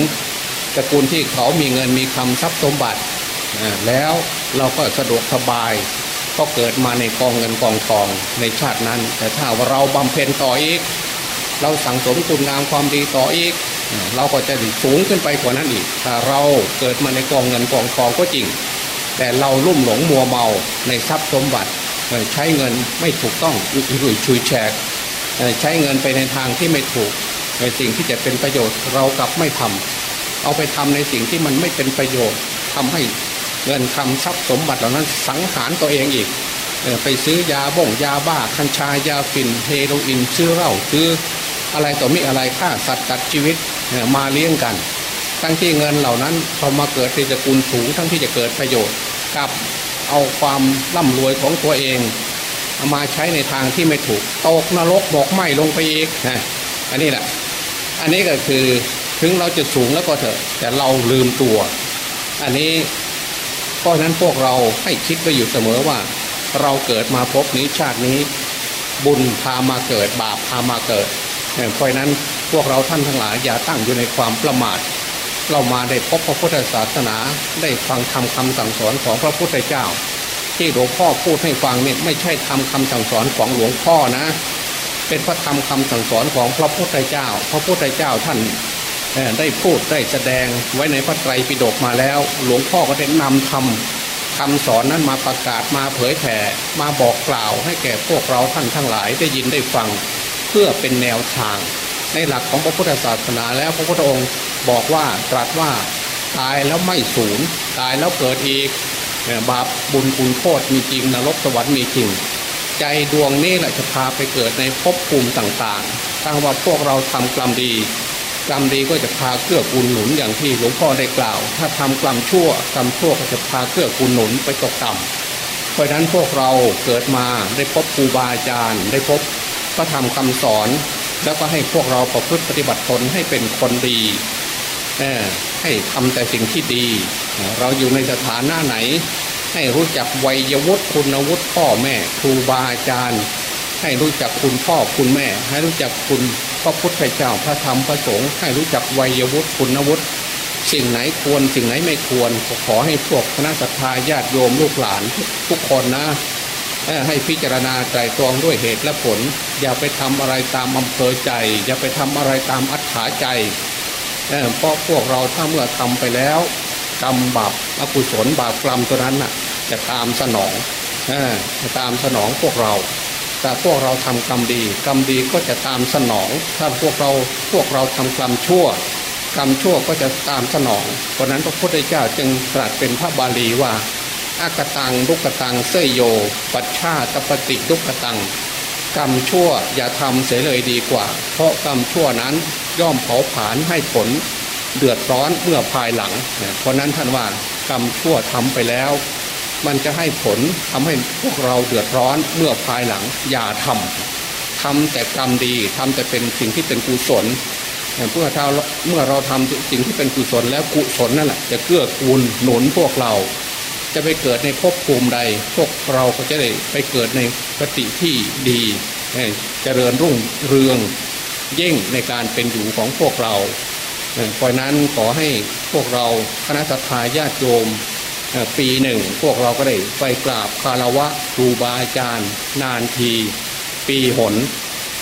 ตระกูลที่เขามีเงินมีคำทรัพย์สมบัติแล้วเราก็สะดวกสบาย ก็เกิดมาในกองเงินกองทองในชาตินั้น แต่ถ้าว่าเราบำเพ็ญต่ออีก เราสั่งสมคุณงามความดีต่ออีก เราก็จะสูงขึ้นไปกว่านั้นอีก ถ้าเราเกิดมาในกองเงินกองทองก็จริง แต่เราลุ่มหลงมัวเมาในทรัพย์สมบัติใช้เงินไม่ถูกต้องยุ่ยชุยแฉกใช้เงินไปในทางที่ไม่ถูกในสิ่งที่จะเป็นประโยชน์เรากลับไม่ทำเอาไปทำในสิ่งที่มันไม่เป็นประโยชน์ทำให้ เงินคำทรัพย์สมบัติเหล่านั้นสังหารตัวเองอีกไปซื้อยาบ่งยาบ้าคัญชายาฝิ่นเฮโรอีนซื้อเหล้าซื้ออะไรต่อมีอะไรฆ่าสัตว์ตัดชีวิตมาเลี้ยงกัน ทั้งที่เงินเหล่านั้นพอมาเกิดในตระกูลสูงทั้งที่จะเกิดประโยชน์กับเอาความร่ำรวยของตัวเองเอามาใช้ในทางที่ไม่ถูกตกนรกบอกไหมลงไปอีกนะอันนี้แหละอันนี้ก็คือถึงเราจะสูงแล้วก็เถอะ แต่เราลืมตัว อันนี้ ราะนั้นพวกเราให้คิดไปอยู่เสมอว่า เราเกิดมาพบนี้ชาตินี้ บุญพามาเกิดบาปพามาเกิดเพราะนั้นพวกเราท่านทั้งหลายอย่าตั้งอยู่ในความประมาท เรามาได้พบพระพุทธศาสนาได้ฟังทำคำสั่งสอนของพระพุทธเจ้า ที่หลวงพ่อพูดให้ฟังเนี่ยไม่ใช่ทำคำสั่งสอนของหลวงพ่อนะ เป็นพระธรรมคำสั่งสอนของพระพุทธเจ้า พระพุทธเจ้าท่าน ได้พูดได้แสดงไว้ในพระไตรปิฎกมาแล้ว หลวงพ่อก็ได้นำทำคคำสอนนั้นมาประกาศมาเผยแผ่มาบอกกล่าวให้แก่พวกเราท่านทั้งหลายได้ยินได้ฟังเพื่อเป็นแนวทาง ในหลักของพระพุทธศาสนาแล้วพระพุทธองค์บอกว่าตรัสว่าตายแล้วไม่สูญตายแล้วเกิดอีกบาปบุญคุณโทษมีจริงนรกสวรรค์มีจริง ใจดวงนี้แหละจะพาไปเกิดในภพภูมิต่างๆถ้าว่าพวกเราทำกรรมดี กรรมดีก็จะพาเกื้อกูลหนุนอย่างที่หลวงพ่อได้กล่าว ถ้าทำกรรมชั่วกรรมชั่วก็จะพาเกื้อกูลหนุนไปตกต่ำเพราะฉะนั้นพวกเราเกิดมาได้พบครูบาอาจารย์ ได้พบพระธรรมคำสอน แล้วก็ให้พวกเราประพฤติปฏิบัติตนให้เป็นคนดีให้ทำแต่สิ่งที่ดี เราอยู่ในสถานะไหน ให้รู้จักวัยวุฒิคุณวุฒิพ่อแม่ครูบาอาจารย์ ให้รู้จักคุณพ่อคุณแม่ ให้รู้จักคุณ พระพุทธเจ้าพระธรรมพระสงฆ์ให้รู้จักวัยวุฒิคุณวุฒิสิ่งไหนควรสิ่งไหนไม่ควร ขอให้พวกคณะสัตยาญาติโยมลูกหลานทุกคนนะให้พิจารณาใจตรองด้วยเหตุและผล อย่าไปทำอะไรตามอำเภอใจ อย่าไปทำอะไรตามอัตถาใจเพราะพวกเราถ้าเมื่อทำไปแล้วกรรมบาปอกุศลบาปกรรมตัวนั้นน่ะ จะตามสนองจะตามสนองพวกเรา แต่พวกเราทำกรรมดี กรรมดีก็จะตามสนอง ถ้าพวกเราพวกเราทำกรรมชั่ว กรรมชั่วก็จะตามสนอง เพราะนั้นพระพุทธเจ้าจึงตรัสเป็นพระบาลีว่าอากตังลุกตังเสยโย ปัชชาตปฏิลุกตัง กรรมชั่วอย่าทำเสียเลยดีกว่า เพราะกรรมชั่วนั้นย่อมเผาผลาญให้ผลเดือดร้อนเมื่อภายหลัง เพราะนั้นท่านว่ากรรมชั่วทำไปแล้ว มันจะให้ผลทำให้พวกเราเดือดร้อนเมื่อภายหลังอย่าทำทำแต่กรรมดีทำแต่เป็นสิ่งที่เป็นกุศลเมื่อเราเมื่อเราทำสิ่งที่เป็นกุศลแล้วกุศลนั่นแหละจะเกื้อกูลหนุนพวกเรา จะไปเกิดในภพภูมิใด พวกเราก็จะได้ไปเกิดในปฏิที่ดีเจริญรุ่งเรืองเย่งในการเป็นอยู่ของพวกเราเพราะนั้นขอให้พวกเราคณะสัตยาญาติโยม ปีหนึ่ง พวกเราก็ได้ไปกราบคารวะครูบาอาจารย์ นานที ปีหน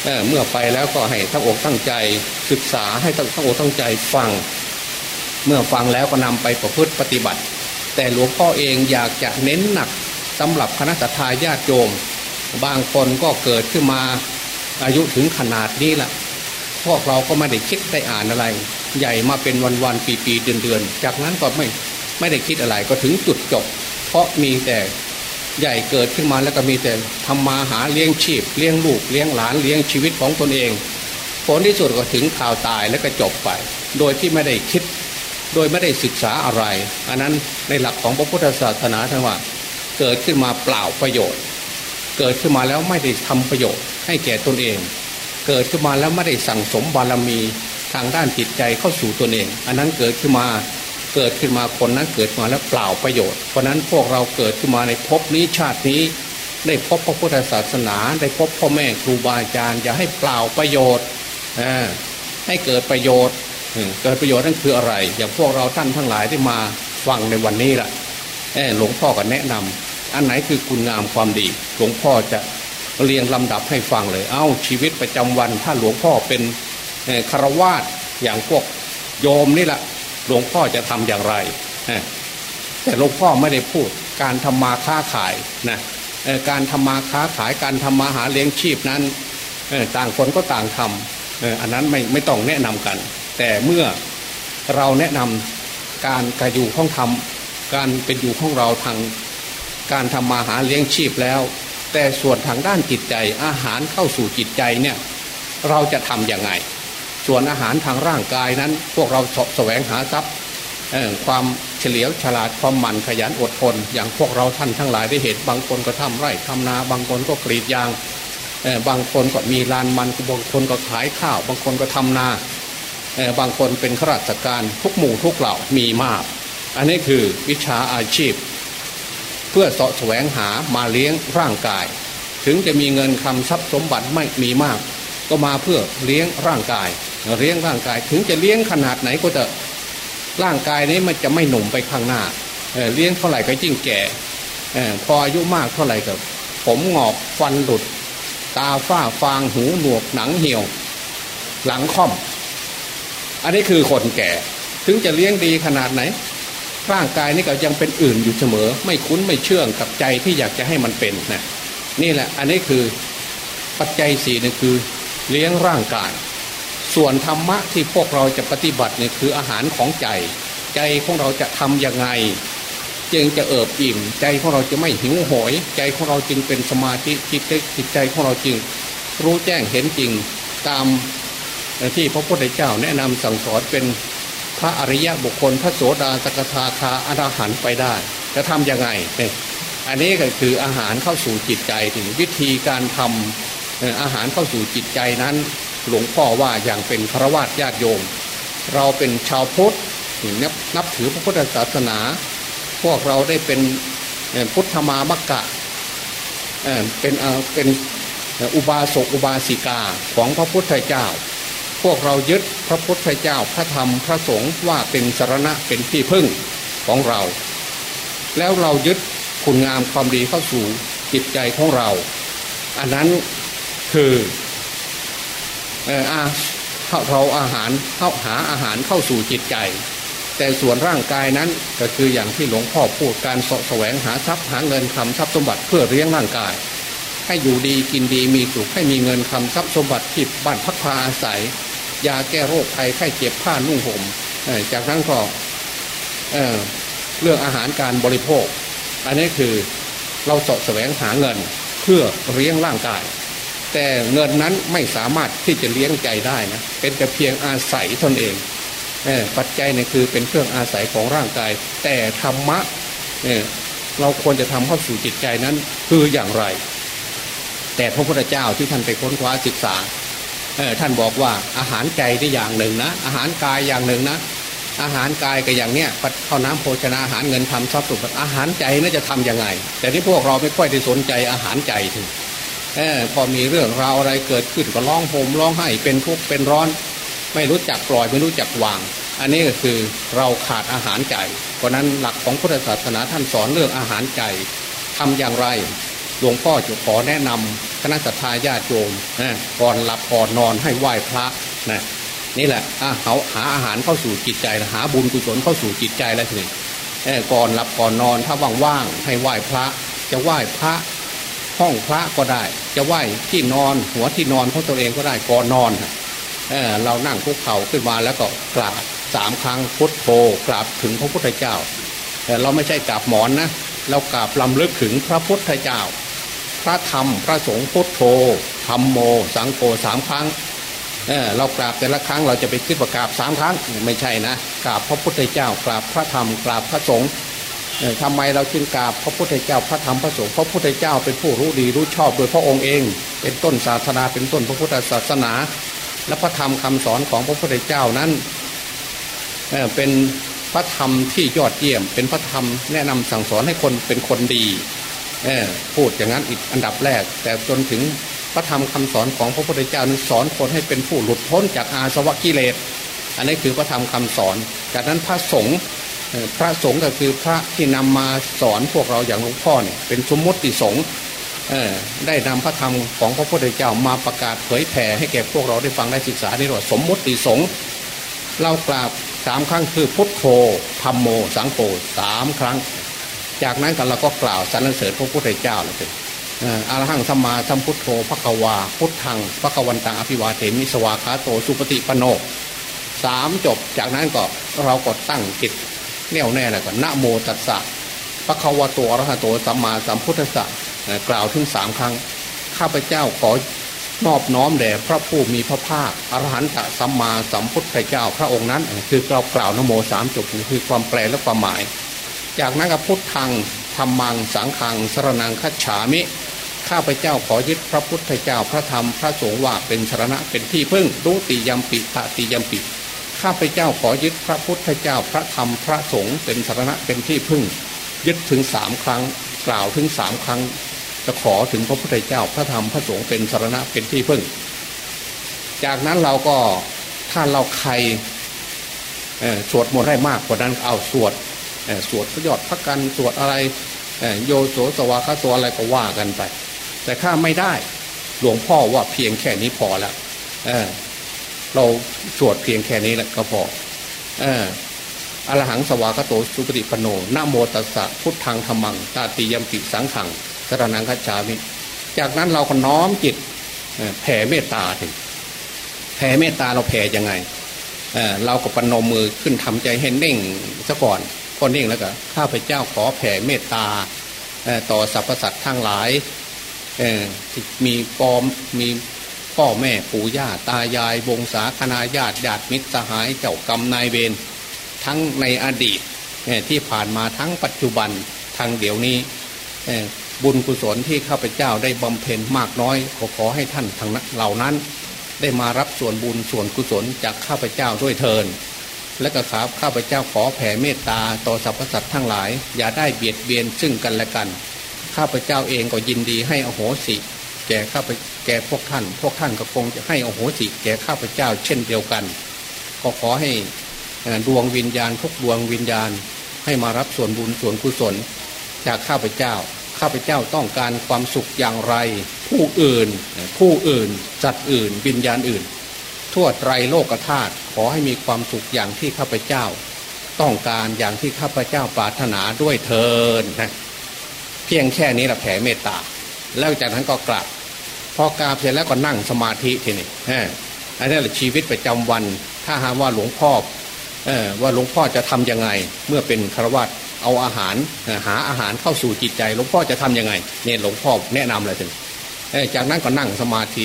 เเมื่อไปแล้วก็ให้ทั้งอกตั้งใจศึกษาให้ทั้งอกตั้งใจฟัง เมื่อฟังแล้วก็นำไปประพฤติปฏิบัติ แต่หลวงพ่อเองอยากจะเน้นหนักสำหรับคณะทาญาติโยมบางคนก็เกิดขึ้นมาอายุถึงขนาดนี้แหละพวกเราก็ไม่ได้คิดได้อ่านอะไร ใหญ่มาเป็นวันๆปีๆเดือนๆจากนั้นก็ไม่ ไม่ได้คิดอะไรก็ถึงจุดจบ เพราะมีแต่ใหญ่เกิดขึ้นมาแล้วก็มีแต่ทำมาหาเลี้ยงชีพ เลี้ยงลูกเลี้ยงหลานเลี้ยงชีวิตของตนเองผลที่สุดก็ถึงข่าวตายแล้วก็จบไป โดยที่ไม่ได้คิด โดยไม่ได้ศึกษาอะไร อันนั้นในหลักของพระพุทธศาสนาท่านว่า เกิดขึ้นมาเปล่าประโยชน์ เกิดขึ้นมาแล้วไม่ได้ทำประโยชน์ ให้แก่ตนเอง เกิดขึ้นมาแล้วไม่ได้สั่งสมบารมีทางด้านจิตใจเข้าสู่ตนเอง อันนั้นเกิดขึ้นมา เกิดขึ้นมาคนนั้นเกิดมาแล้วเปล่าประโยชน์ เพราะนั้นพวกเราเกิดขึ้นมาในภพนี้ชาตินี้ ได้พบพระพุทธศาสนา ได้พบพ่อแม่ครูบาอาจารย์อย่าให้เปล่าประโยชน์ให้เกิดประโยชน์เกิดประโยชน์นั่นคืออะไร อย่างพวกเราท่านทั้งหลายที่มาฟังในวันนี้แหละหลวงพ่อก็แนะนำอันไหนคือคุณงามความดี หลวงพ่อจะเรียงลำดับให้ฟังเลย เอา้าชีวิตประจำวัน ถ้าหลวงพ่อเป็นคารวาสอย่างพวกโยมนี่แหละ หลวงพ่อจะทำอย่างไร แต่หลวงพ่อไม่ได้พูดการทำมาค้าขายนะการทำมาค้าขายการทำมาหาเลี้ยงชีพนั้นต่างคนก็ต่างทำอันนั้นไม่ไม่ต้องแนะนำกัน แต่เมื่อเราแนะนำการการอยู่ของทำการเป็นอยู่ของเราทางการทำมาหาเลี้ยงชีพแล้ว แต่ส่วนทางด้านจิตใจอาหารเข้าสู่จิตใจเนี่ยเราจะทำอย่างไง ส่วนอาหารทางร่างกายนั้น พวกเราสแสวงหาทรัพย์ความเฉลียวฉลาดความหมั่นขยันอดทน อย่างพวกเราท่านทั้งหลายได้เห็นบางคนก็ทำไร่ทำนา บางคนก็กรีดยางบางคนก็มีลานมันบางคนก็ขายข้าว บางคนก็ทำนาบางคนเป็นข้าราชการทุกหมู่ทุกเหล่ามีมาก อันนี้คือวิชาอาชีพ เพื่อสะแสวงหามาเลี้ยงร่างกาย ถึงจะมีเงินคำทรัพย์สมบัติไม่มีมาก ก็มาเพื่อเลี้ยงร่างกาย เลี้ยงร่างกายถึงจะเลี้ยงขนาดไหนก็จะร่างกายนี้มันจะไม่หนุ่มไปข้างหน้าเเลี้ยงเท่าไหร่ก็ยิ่งแก่พออายุมากเท่าไหร่ก็ผมหงอกฟันหลุด ตาฝ้าฟางหูหนวกหนังเหี่ยว หลังค่อม อันนี้คือคนแก่ ถึงจะเลี้ยงดีขนาดไหน ร่างกายนี่ก็ยังเป็นอื่นอยู่เสมอ ไม่คุ้นไม่เชื่องกับใจที่อยากจะให้มันเป็นนะนี่แหละ อันนี้คือปัจจัยสี่นี่คือเลี้ยงร่างกาย ส่วนธรรมะที่พวกเราจะปฏิบัติเนี่ยคืออาหารของใจ ใจของเราจะทํำยังไง จึงจะเอิบอิ่ม ใจของเราจะไม่หิวโหย ใจของเราจึงเป็นสมาธิจิตจิตใจของเราจึงรู้แจ้งเห็นจริงตามที่พระพุทธเจ้าแนะนำสั่งสอนเป็นพระอริยะบุคคลพระโสดาสกทาคาอรหันไปได้ จะทํำยังไงเนี่ยอันนี้ก็คืออาหารเข้าสู่จิตใจถึงวิธีการทำ อาหารเข้าสู่จิตใจนั้น หลวงพ่อว่าอย่างเป็นฆราวาสญาติโยม เราเป็นชาวพุทธนับนับถือพระพุทธศาสนา พวกเราได้เป็นพุทธมามกกะเป็นเป็นอุบาสกอุบาสิกาของพระพุทธเจ้า พวกเรายึดพระพุทธเจ้าพระธรรมพระสงฆ์ว่าเป็นสารณะเป็นที่พึ่งของเรา แล้วเรายึดคุณงามความดีเข้าสู่จิตใจของเรา อันนั้น คือเอออาเราอาหารเข้าหาอาหารเข้าสู่จิตใจ แต่ส่วนร่างกายนั้นก็คืออย่างที่หลวงพ่อพูดการสแสวงหาทรัพย์หาเงินคำทรัพย์สมบัติเพื่อเลี้ยงร่างกาย ให้อยู่ดีกินดีมีสุขให้มีเงินคำทรัพย์สมบัติที่บ้านพักพาอาศัย ยาแก้โรคภัยไข้เจ็บผ้านุ่งห่มจากนั้นก็เเรื่องอาหารการบริโภค อันนี้คือเราสะแสวงหาเงินเพื่อเลี้ยงร่างกาย แต่เงินนั้นไม่สามารถที่จะเลี้ยงใจได้นะเป็นแต่เพียงอาศัยตนเองเอปัจจัยเนี่ยคือเป็นเครื่องอาศัยของร่างกาย แต่ธรรมะเเราควรจะทำเข้าสู่จิตใจนั้นคืออย่างไร แต่พระพุทธเจ้าที่ท่านไปค้นคว้าศึกษาท่านบอกว่าอาหารใจได้อย่างหนึ่งนะ อาหารกายอย่างหนึ่งนะอาหารกายก็อย่างเนี้ยข้าวน้ำโภชนาอาหารเงินทำทรัพย์สมบัติอาหารใจน่าจะทํำยังไง แต่ที่พวกเราไม่ค่อยได้สนใจอาหารใจถึง พอมีเรื่องราวอะไรเกิดขึ้นก็ร้องโหมร้องไห้เป็นทุกข์เป็นร้อน ไม่รู้จักปล่อยไม่รู้จักวาง อันนี้ก็คือเราขาดอาหารใจ เพราะนั้นหลักของพุทธศาสนาท่านสอนเรื่องอาหารใจทำอย่างไรหลวงพ่อจะขอแนะนำคณะสัตยาญาติโยมนะก่อนหลับก่อนนอนให้ไหว้พระนะนี่แหละเขาหาอาหารเข้าสู่จิตใจหาบุญกุศลเข้าสู่จิตใจแล้วทีนี้ก่อนหลับก่อนนอนถ้าว่างๆให้ไหว้พระ จะไหว้พระ ห้องพระก็ได้ จะไหว้ที่นอนหัวที่นอนของตัวเองก็ได้ก่อนนอนเเรานั่งคุกเข่าขึ้นมาแล้วก็กราบสามครั้งพุทโธกราบถึงพระพุทธเจ้าแต่เราไม่ใช่กราบหมอนนะเรากราบลำลึกถึงพระพุทธเจ้า พระธรรมพระสงฆ์พุทโธธรรมโม สังโฆสามครั้งเเรากราบแต่ละครั้งเราจะไปคิดประกราบสามครั้งไม่ใช่นะกราบพระพุทธเจ้ากราบพระธรรมกราบพระสงฆ์ ทำไมเราจึงกราบพระพุทธเจ้าพระธรรมพระสงฆ์พระพุทธเจ้าเป็นผู้รู้ดีรู้ชอบโดยพระองค์เอง เป็นต้นศาสนาเป็นต้นพระพุทธศาสนา และพระธรรมคำสอนของพระพุทธเจ้านั้นเป็นพระธรรมที่ยอดเยี่ยม เป็นพระธรรมแนะนำสั่งสอนให้คนเป็นคนดีพูดอย่างนั้นอีกอันดับแรก แต่จนถึงพระธรรมคำสอนของพระพุทธเจ้านั้นสอนคนให้เป็นผู้หลุดพ้นจากอาสวะกิเลส อันนี้คือพระธรรมคำสอน จากนั้นพระสงฆ์ พระสงฆ์ก็คือพระที่นำมาสอนพวกเราอย่างหลวงพ่อเนี่ยเป็นสมมติสงฆ์ได้นำพระธรรมของพระพุทธเจ้ามาประกาศเผยแผ่ให้แก่พวกเราได้ฟังได้ศึกษาในี่ว่าสมมติสงฆ์เรากราบสามครั้งคือพุทโธธรรมโม สังโฆสามครั้ง จากนั้นกันเราก็กล่าวสรรเสริญพระพุทธเจ้าเลยอารหังสัมมาสัมพุทโธพระกวา พุทธังพระกวันตังอภิวาเทมิสวาคาโตสุปฏิปโนสามจบจากนั้นก็เราก็ตั้งจิต แน่วแน่แล้วก็นะโมตัสสะพระควโตอรหะโตสัมมาสัมพุทธัสสะกล่าวถึงสามครั้ง ข้าพเจ้าขอนอบน้อมแด่พระผู้มีพระภาคอรหันตสัมมาสัมพุทธเจ้าพระองค์นั้น คือกล่าวกล่าวนโมสามจบคือความแปลและความหมาย จากนั้นก็พุทธังธรรมังสังขังสรนังคัจฉามิ ข้าพเจ้าขอยึดพระพุทธเจ้าพระธรรมพระสงฆ์ว่าเป็นสรณะเป็นที่พึ่งรู้ติยมปิตติยมปิ ข้าพเจ้าขอยึดพระพุทธเจ้าพระธรรมพระสงฆ์เป็นสารณะเป็นที่พึ่ง ยึดถึงสามครั้งกล่าวถึงสามครั้ง จะขอถึงพระพุทธเจ้าพระธรรมพระสงฆ์เป็นสารณะเป็นที่พึ่ง จากนั้นเราก็ถ้าเราใครสวดมนต์ได้มากกว่านั้นเอาสวดสวดพระยอดพระกันสวดอะไรโยโสสวาคาตัวอะไรก็ว่ากันไป แต่ข้าไม่ได้หลวงพ่อว่าเพียงแค่นี้พอแล้ว เราสวดเพียงแค่นี้แหละก็พอออรหังสวากโตสุปฏิปโนนะโมตัสสะพุทธังธรรมังตาติยมปิสังขังสรนังคัจฉามิ จากนั้นเราก็น้อมจิตแผ่เมตตาถึงแผ่เมตตาเราแผ่ยังไงเเราก็ปนมมือขึ้นทำใจให้เน่งซะก่อนก็นิ่งแล้วก็ข้าพเจ้าขอแผ่เมตตาต่อสรรพสัตว์ทั้งหลายมีปอมมี พ่อแม่ปู่ย่าตายายวงศาคณาญาติญาติมิตรสหายเจ้ากรรมนายเวรทั้งในอดีตที่ผ่านมาทั้งปัจจุบันทางเดี๋ยวนี้บุญกุศลที่ข้าพเจ้าได้บำเพ็ญมากน้อยขอขอให้ท่านทั้งเหล่านั้น ได้มารับส่วนบุญส่วนกุศลจากข้าพเจ้าด้วยเทินและก็ขาข้าพเจ้าขอแผ่เมตตาต่อสรรพสัตว์ทั้งหลาย อย่าได้เบียดเบียนซึ่งกันและกัน ข้าพเจ้าเองก็ยินดีให้อโหสิ แก่ข้าพแก่พวกท่าน พวกท่านก็คงจะให้อโหสิแก่ข้าพเจ้า เช่นเดียวกัน ก็ขอให้ดวงวิญญาณทุกดวงวิญญาณ ให้มารับส่วนบุญส่วนกุศล จากข้าพเจ้า ข้าพเจ้าต้องการความสุขอย่างไร ผู้อื่นผู้อื่นจัดอื่นวิญญาณอื่น ทั่วไตรโลกธาตุขอให้มีความสุขอย่างที่ข้าพเจ้า ต้องการอย่างที่ข้าพเจ้าปรารถนาด้วยเทินนะเพียงแค่นี้ละแผ่เมตตาแล้วจากนั้นก็กลับ พอกราบเสร็จแล้วก็นั่งสมาธิทีนี้อันนี้แหละชีวิตประจำวัน ถ้าหาว่าหลวงพ่อว่าหลวงพ่อจะทํำยังไง เมื่อเป็นฆราวาสเอาอาหารหาอาหารเข้าสู่จิตใจ หลวงพ่อจะทํำยังไงเนี่ยหลวงพ่อแนะนำเลยถึงจากนั้นก็นั่งสมาธิ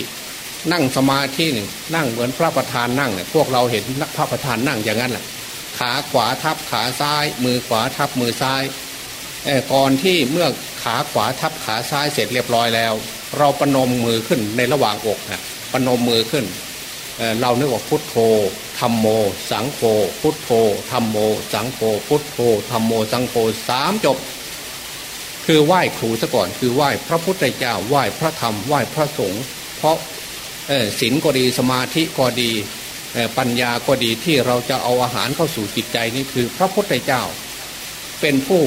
นั่งสมาธิหนึ่งนั่งเหมือนพระประธานนั่งเนี่ยพวกเราเห็นนักพระประธานนั่งอย่างนั้นแหละขาขวาทับขาซ้าย มือขวาทับมือซ้ายก่อนที่เมื่อขาขวาทับขาซ้ายเสร็จเรียบร้อยแล้ว เราปนมมือขึ้นในระหว่างอกนะปนมมือขึ้นเเรานึกว่าพุทโธธรรมโม สังโฆพุทโธธรรมโม สังโฆพุทโธธรรมโม สังโฆสามจบ คือไหว้ครูซะก่อนคือไหว้พระพุทธเจ้าไหว้พระธรรมไหว้พระสงฆ์เพราะศีลก็ดีสมาธิก็ดีปัญญาก็ดีที่เราจะเอาอาหารเข้าสู่จิตใจนี่คือ พระพุทธเจ้า เป็นผู้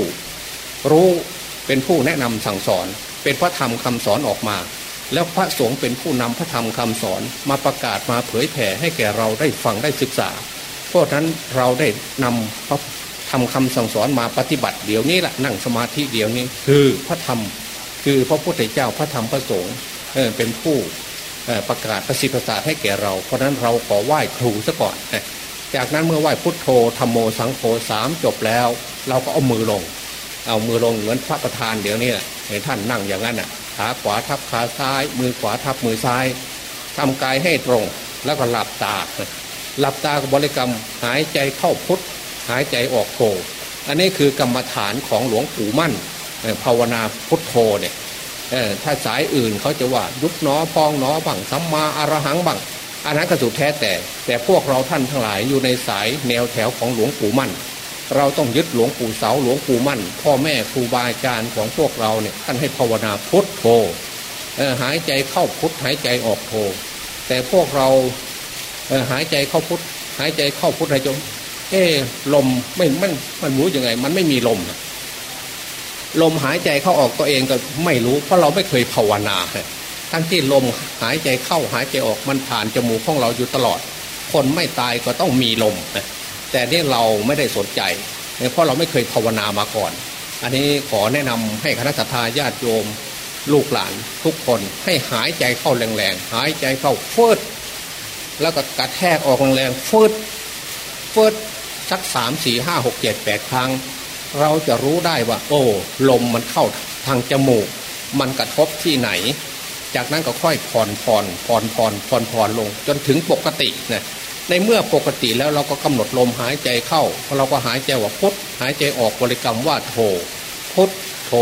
รู้เป็นผู้แนะนำสั่งสอน เป็นพระธรรมคำสอนออกมา แล้วพระสงฆ์เป็นผู้นำพระธรรมคำสอนมาประกาศมาเผยแผ่ให้แก่เราได้ฟังได้ศึกษา เพราะนั้นเราได้นำพระธรรมคำสั่งสอนมาปฏิบัติเดี๋ยวนี้แหละนั่งสมาธิเดี๋ยวนี้คือพระธรรม คือพระพุทธเจ้าพระธรรมพระสงฆ์เป็นผู้ประกาศประสิทธิศาสตร์ให้แก่เรา เพราะนั้นเราขอไหว้ครูซะก่อน จากนั้นเมื่อไหว้พุทโธธรรมโมสังโฆสามจบแล้ว เราก็เอามือลง เอามือลงเหมือนพระประธานเดี๋ยวนี้แหละให้ท่านนั่งอย่างนั้นอะขาขวาทับขาซ้าย มือขวาทับมือซ้ายทำกายให้ตรงแล้วก็หลับตาหลับตากับบริกรรมหายใจเข้าพุทหายใจออกโธอันนี้คือกรรมฐานของหลวงปู่มั่นภาวนาพุทโธเนี่ยถ้าสายอื่นเขาจะว่ายุบหนอพองหนอบังสัมมาอรหังบังอันนั้นก็สุดแท้แต่ แต่พวกเราท่านทั้งหลายอยู่ในสายแนวแถวของหลวงปู่มั่น เราต้องยึดหลวงปู่เสาหลวงปู่มั่น พ่อแม่ครูบาอาจารย์ของพวกเราเนี่ยท่านให้ภาวนาพุทโธหายใจเข้าพุทหายใจออกโธแต่พวกเราหายใจเข้าพุทหายใจเข้าพุทหายใจเอลมไม่มันมันรู้ยังไง มันไม่มีลมลมหายใจเข้าออกตัวเองก็ไม่รู้ เพราะเราไม่เคยภาวนาทั้งที่ลมหายใจเข้าหายใจออกมันผ่านจมูกของเราอยู่ตลอด คนไม่ตายก็ต้องมีลมนะ แต่นี่เราไม่ได้สนใจ เพราะเราไม่เคยภาวนามาก่อน อันนี้ขอแนะนำให้คณะสัตยาติโยม ลูกหลานทุกคนให้หายใจเข้าแรงๆหายใจเข้าเฟืดแล้วก็กระแทกออกแรงๆเฟืดฟืดสักสามสี่ห้าหกเจ็ดแปดครั้ง เราจะรู้ได้ว่า โอ้ ลมมันเข้าทางจมูก มันกระทบที่ไหน จากนั้นก็ค่อยผ่อนผ่อนผ่อนผ่อนผ่อนผ่อนลง จนถึงปกตินะ ในเมื่อปกติแล้วเราก็กำหนดลมหายใจเข้าเราก็หายใจว่าพุทหายใจออกบริกรรมว่าโทพุทโท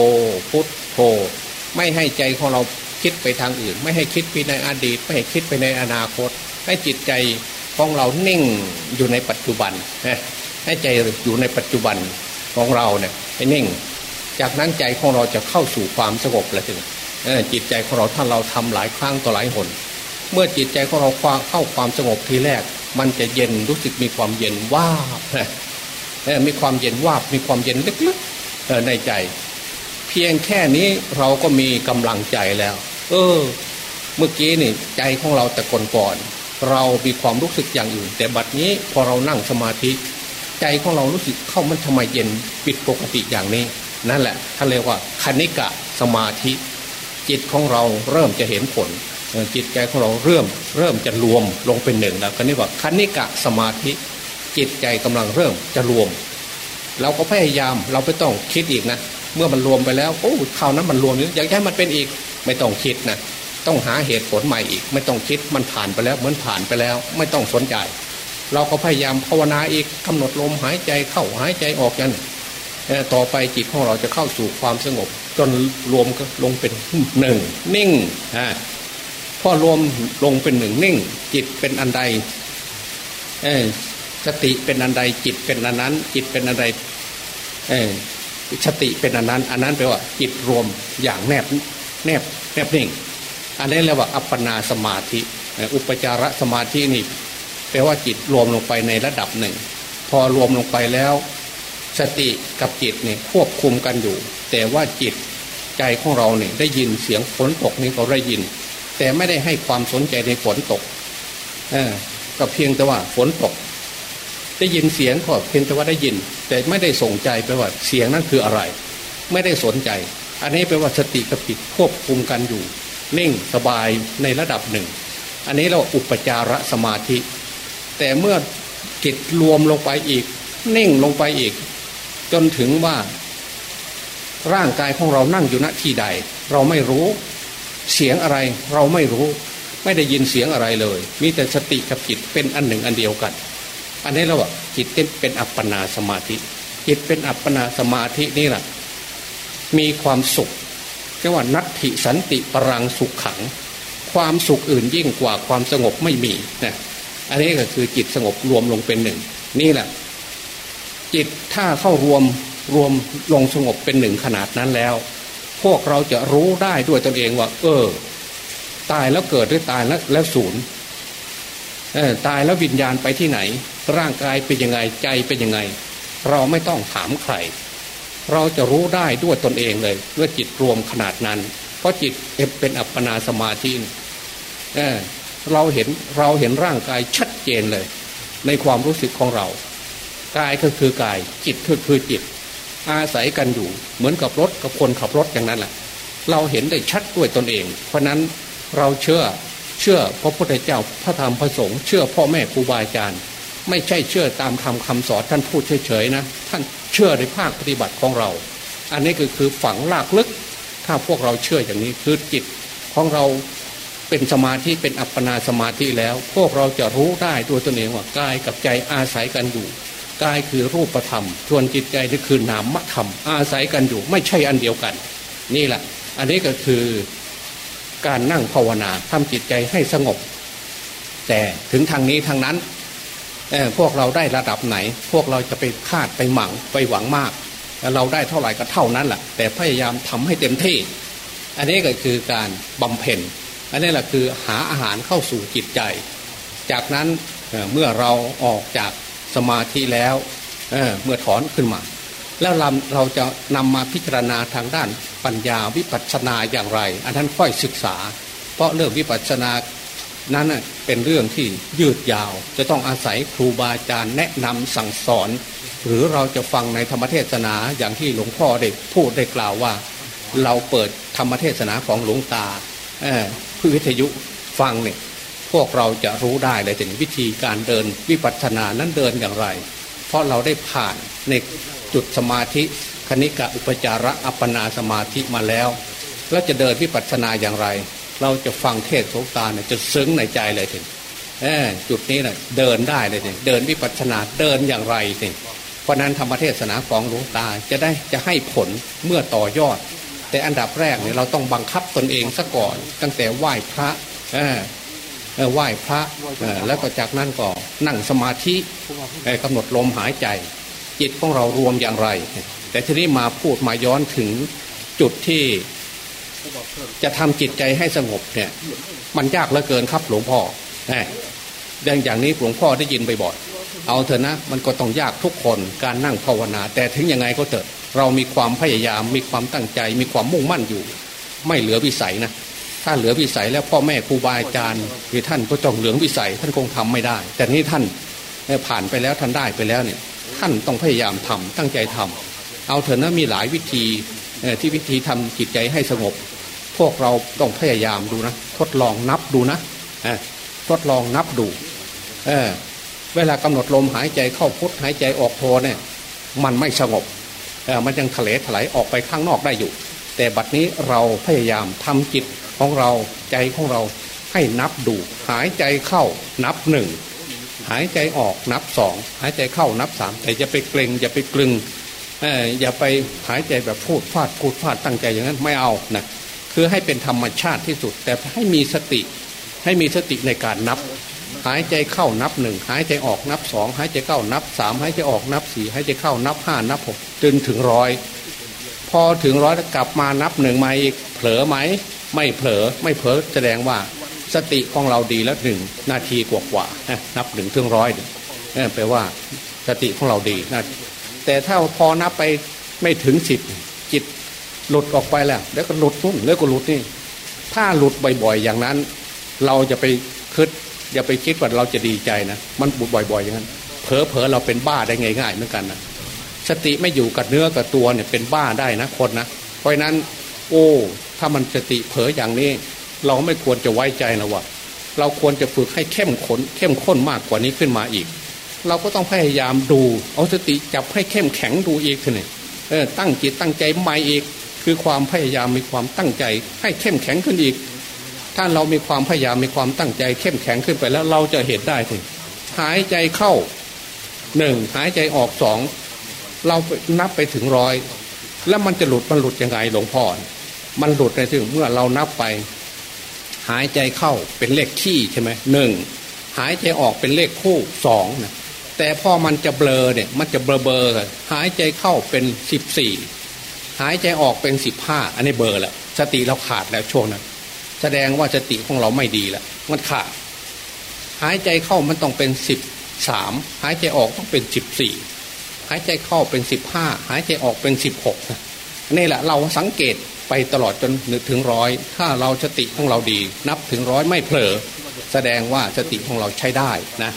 พุทโทไม่ให้ใจของเราคิดไปทางอื่น ไม่ให้คิดไปในอดีต ไม่ให้คิดไปในอนาคต ให้จิตใจของเรานิ่งอยู่ในปัจจุบันให้ใจอยู่ในปัจจุบันของเราเนี่ยให้นิ่ง จากนั้นใจของเราจะเข้าสู่ความสงบแล้วถึงจิตใจของเราถ้าเราทำหลายครั้งต่อหลายหน เมื่อจิตใจของเราเข้าความสงบทีแรก มันจะเย็นรู้สึกมีความเย็นว่าบมีความเย็นว่ามีความเย็นลึกๆในใจ เพียงแค่นี้เราก็มีกำลังใจแล้ว เออ เมื่อกี้นี่ใจของเราแต่ก่อนก่อนเรามีความรู้สึกอย่างอื่น แต่บัดนี้พอเรานั่งสมาธิ ใจของเรารู้สึกเข้ามันทำไมเย็นปิดปกติอย่างนี้ นั่นแหละท่านเรียกว่าคณิกะสมาธิ จิตของเราเริ่มจะเห็นผล จิตใจของเราเริ่มเริ่มจะรวมลงเป็นหนึ่งแล้วก็นี่ว่าคณิกะสมาธิจิตใจกำลังเริ่มจะรวม เราก็พยายามเราไม่ต้องคิดอีกนะ เมื่อมันรวมไปแล้วโอ้คราวนั้นมันรวมอยากให้มันเป็นอีกไม่ต้องคิดนะต้องหาเหตุผลใหม่อีก ไม่ต้องคิดมันผ่านไปแล้วเหมือนผ่านไปแล้ว ไม่ต้องสนใจ เราก็พยายามภาวนาอีกกำหนดลมหายใจเข้าหายใจออกกันต่อไปจิตของเราจะเข้าสู่ความสงบ จนรวมลงเป็นหนึ่งนิ่งฮะ พอรวมลงเป็นหนึ่งนิ่ง จิตเป็นอันใดสติเป็นอันใดจิตเป็นอันนั้น จิตเป็นอันใดสติเป็นอันนั้น อันนั้นแปลว่า จิตรวมอย่างแนบแนบแนบนิ่ง อันนี้เรียกว่าอัปปนาสมาธิ อุปจารสมาธินี่แปลว่าจิตรวมลงไปในระดับหนึ่ง พอรวมลงไปแล้ว สติกับจิตเนี่ยควบคุมกันอยู่ แต่ว่าจิตใจของเราเนี่ยได้ยินเสียงฝนตกนี่เขาได้ยิน แต่ไม่ได้ให้ความสนใจในฝนตกเออก็เพียงแต่ว่าฝนตก ได้ยินเสียงก็เพียงแต่ว่าได้ยิน แต่ไม่ได้ส่งใจไปว่าเสียงนั้นคืออะไร ไม่ได้สนใจ อันนี้แปลว่าสติกับจิตควบคุมกันอยู่นิ่งสบายในระดับหนึ่ง อันนี้เราอุปจารสมาธิ แต่เมื่อจิตรวมลงไปอีกนิ่งลงไปอีก จนถึงว่า ร่างกายของเรานั่งอยู่ณที่ใด เราไม่รู้ เสียงอะไรเราไม่รู้ ไม่ได้ยินเสียงอะไรเลย มีแต่สติกับจิตเป็นอันหนึ่งอันเดียวกัน อันนี้เราว่าจิตเป็นอัปปนาสมาธิ จิตเป็นอัปปนาสมาธินี่แหละมีความสุขเรียกว่านัตถิสันติปรังสุขขัง ความสุขอื่นยิ่งกว่าความสงบไม่มีนะอันนี้ก็คือจิตสงบรวมลงเป็นหนึ่ง นี่แหละ จิตถ้าเข้ารวมรวมลงสงบเป็นหนึ่งขนาดนั้นแล้ว พวกเราจะรู้ได้ด้วยตนเองว่า เออ ตายแล้วเกิดหรือตายแล้วแล้วศูนย์ตายแล้ววิญญาณไปที่ไหน ร่างกายเป็นยังไงใจเป็นยังไง เราไม่ต้องถามใคร เราจะรู้ได้ด้วยตนเองเลยเมื่อจิตรวมขนาดนั้น เพราะจิตเอเป็นอัปปนาสมาธิเเราเห็นเราเห็นร่างกายชัดเจนเลย ในความรู้สึกของเรา กายก็คือกาย จิตก็คือจิต อาศัยกันอยู่ เหมือนกับรถกับคนขับรถอย่างนั้นแหละเราเห็นได้ชัดด้วยตนเอง เพราะนั้นเราเชื่อเชื่อพระพุทธเจ้าพระธรรมพระสงฆ์เชื่อพ่อแม่ครูบาอาจารย์ ไม่ใช่เชื่อตามคำคำสอนท่านพูดเฉยๆนะท่านเชื่อในภาคปฏิบัติของเรา อันนี้ก็คือฝังลากลึก ถ้าพวกเราเชื่ออย่างนี้คือจิตของเราเป็นสมาธิเป็นอัปปนาสมาธิแล้ว พวกเราจะรู้ได้ตัวตนเองว่ากายกับใจอาศัยกันอยู่ กายคือรูปธรรม ส่วนจิตใจนี่คือนามธรรม อาศัยกันอยู่ไม่ใช่อันเดียวกัน นี่แหละ อันนี้ก็คือการนั่งภาวนาทำจิตใจให้สงบ แต่ถึงทางนี้ทางนั้นพวกเราได้ระดับไหน พวกเราจะไปคาดไปหมั่งไปหวังมาก เราได้เท่าไหร่ก็เท่านั้นแหละแต่พยายามทำให้เต็มที่ อันนี้ก็คือการบำเพ็ญอันนี้แหละคือหาอาหารเข้าสู่จิตใจ จากนั้นเมื่อเราออกจาก สมาธิแล้วเเมื่อถอนขึ้นมา แล้วเราเราจะนำมาพิจารณาทางด้านปัญญาวิปัสสนาอย่างไร อันนั้นค่อยศึกษา เพราะเรื่องวิปัสสนานั้นเป็นเรื่องที่ยืดยาว จะต้องอาศัยครูบาอาจารย์แนะนำสั่งสอน หรือเราจะฟังในธรรมเทศนาอย่างที่หลวงพ่อได้พูดได้กล่าวว่า เราเปิดธรรมเทศนาของหลวงตาผู้วิทยุฟังเนี่ย พวกเราจะรู้ได้เลยถึงวิธีการเดินวิปัสสนานั้นเดินอย่างไร เพราะเราได้ผ่านในจุดสมาธิคณิกะอุปจาระอัปปนาสมาธิมาแล้ว แล้วจะเดินวิปัสสนาอย่างไร เราจะฟังเทศสตาเนี่ยจะซึ้งในใจเลยถึงจุดนี้นะเดินได้เลยถึงเดินวิปัสสนาเดินอย่างไรถึงเพราะนั้นธรรมเทศนาของหลวงตาจะได้จะให้ผลเมื่อต่อยอด แต่อันดับแรกเนี่ยเราต้องบังคับตนเองซะก่อน ตั้งแต่ไหว้พระ ไหว้พระแล้วก็จากนั้นก็นั่งสมาธิกำหนดลมหายใจ จิตของเรารวมอย่างไร แต่ทีนี้มาพูดมาย้อนถึงจุดที่จะทำจิตใจให้สงบเนี่ย มันยากเหลือเกินครับหลวงพ่อดังอย่างนี้หลวงพ่อได้ยินบ่อยๆเอาเถอะนะมันก็ต้องยากทุกคนการนั่งภาวนา แต่ถึงยังไงก็เถอะเรามีความพยายามมีความตั้งใจ มีความมุ่งมั่นอยู่ ไม่เหลือวิสัยนะ ถ้าเหลือวิสัยแล้วพ่อแม่ครูบาอาจารย์หรือท่านก็จ้องเหลืองวิสัย ท่านคงทำไม่ได้ แต่นี้ท่านผ่านไปแล้วท่านได้ไปแล้วเนี่ย ท่านต้องพยายามทำตั้งใจทำเอาเถอะนะมีหลายวิธีที่วิธีทำจิตใจให้สงบ พวกเราต้องพยายามดูนะ ทดลองนับดูนะทดลองนับดูเเวลากำหนดลมหายใจเข้าพุทหายใจออกโทเนี่ย มันไม่สงบมันยังทะเลถลายออกไปข้างนอกได้อยู่ แต่บัดนี้เราพยายามทำจิต ของเราใจของเราให้นับดู หายใจเข้านับหนึ่งหายใจออกนับสองหายใจเข้านับสามแต่อย่าไปเกรงอย่าไปกลึงอย่าไปหายใจแบบพูดฟาดพูดฟาดตั้งใจอย่างนั้นไม่เอานะคือให้เป็นธรรมชาติที่สุด แต่ให้มีสติให้มีสติในการนับ หายใจเข้านับหนึ่งหายใจออกนับสองหายใจเข้านับสามหายใจออกนับสี่หายใจเข้านับห้านับหกจนถึงร้อยพอถึงร้อยแล้วกลับมานับหนึ่งมาอีกเผลอไหม ไม่เผลอไม่เผลอแสดงว่าสติของเราดีแล้วหนึ่งนาทีกว่ากว่านับหนึ่งถึงร้อยนี่แปลว่าสติของเราดีนะแต่ถ้าพอนับไปไม่ถึงสิบจิตหลุดออกไปแล้ว แล้วก็หลุดนู่นแล้วก็หลุดนี่ ถ้าหลุดบ่อยๆอย่างนั้น เราจะไปคิดอย่าไปคิดว่าเราจะดีใจนะมันบุดบ่อยๆอย่างนั้นเผลอเผลอเราเป็นบ้าได้ง่ายๆเหมือนกันนะสติไม่อยู่กับเนื้อกับตัวเนี่ยเป็นบ้าได้นะคนนะเพราะนั้น โอ้ ถ้ามันสติเผลออย่างนี้ เราไม่ควรจะไว้ใจนะว่าเราควรจะฝึกให้เข้มข้นเข้มข้นมากกว่านี้ขึ้นมาอีก เราก็ต้องพยายามดู เอาสติจับให้เข้มแข็งดูอีกทีนี่เออตั้งจิตตั้งใจใหม่อีก คือความพยายามมีความตั้งใจ ให้เข้มแข็งขึ้นอีก ถ้าเรามีความพยายามมีความตั้งใจ เข้มแข็งขึ้นไปแล้วเราจะเห็นได้ถึงหายใจเข้าหนึ่งหายใจออกสองเรานับไปถึงร้อย แล้วมันจะหลุดมันหลุดยังไงหลวงพ่อ มันหลุดในถึงเมื่อเรานับไป หายใจเข้าเป็นเลขขี้ใช่ไหมหนึ่งหายใจออกเป็นเลขคู่สองนะแต่พอมันจะเบลอเนี่ยมันจะเบลอเบลอหายใจเข้าเป็นสิบสี่หายใจออกเป็นสิบห้าอันนี้เบลอแล้วสติเราขาดแล้วช่วงนั้นแสดงว่าสติของเราไม่ดีแล้วมันขาด หายใจเข้ามันต้องเป็นสิบสามหายใจออกต้องเป็นสิบสี่หายใจเข้าเป็นสิบห้าหายใจออกเป็นสิบหกนี่แหละเราสังเกต ไปตลอดจนถึงร้อยถ้าเราสติของเราดี นับถึงร้อยไม่เผลอ แสดงว่าสติของเราใช้ได้นะ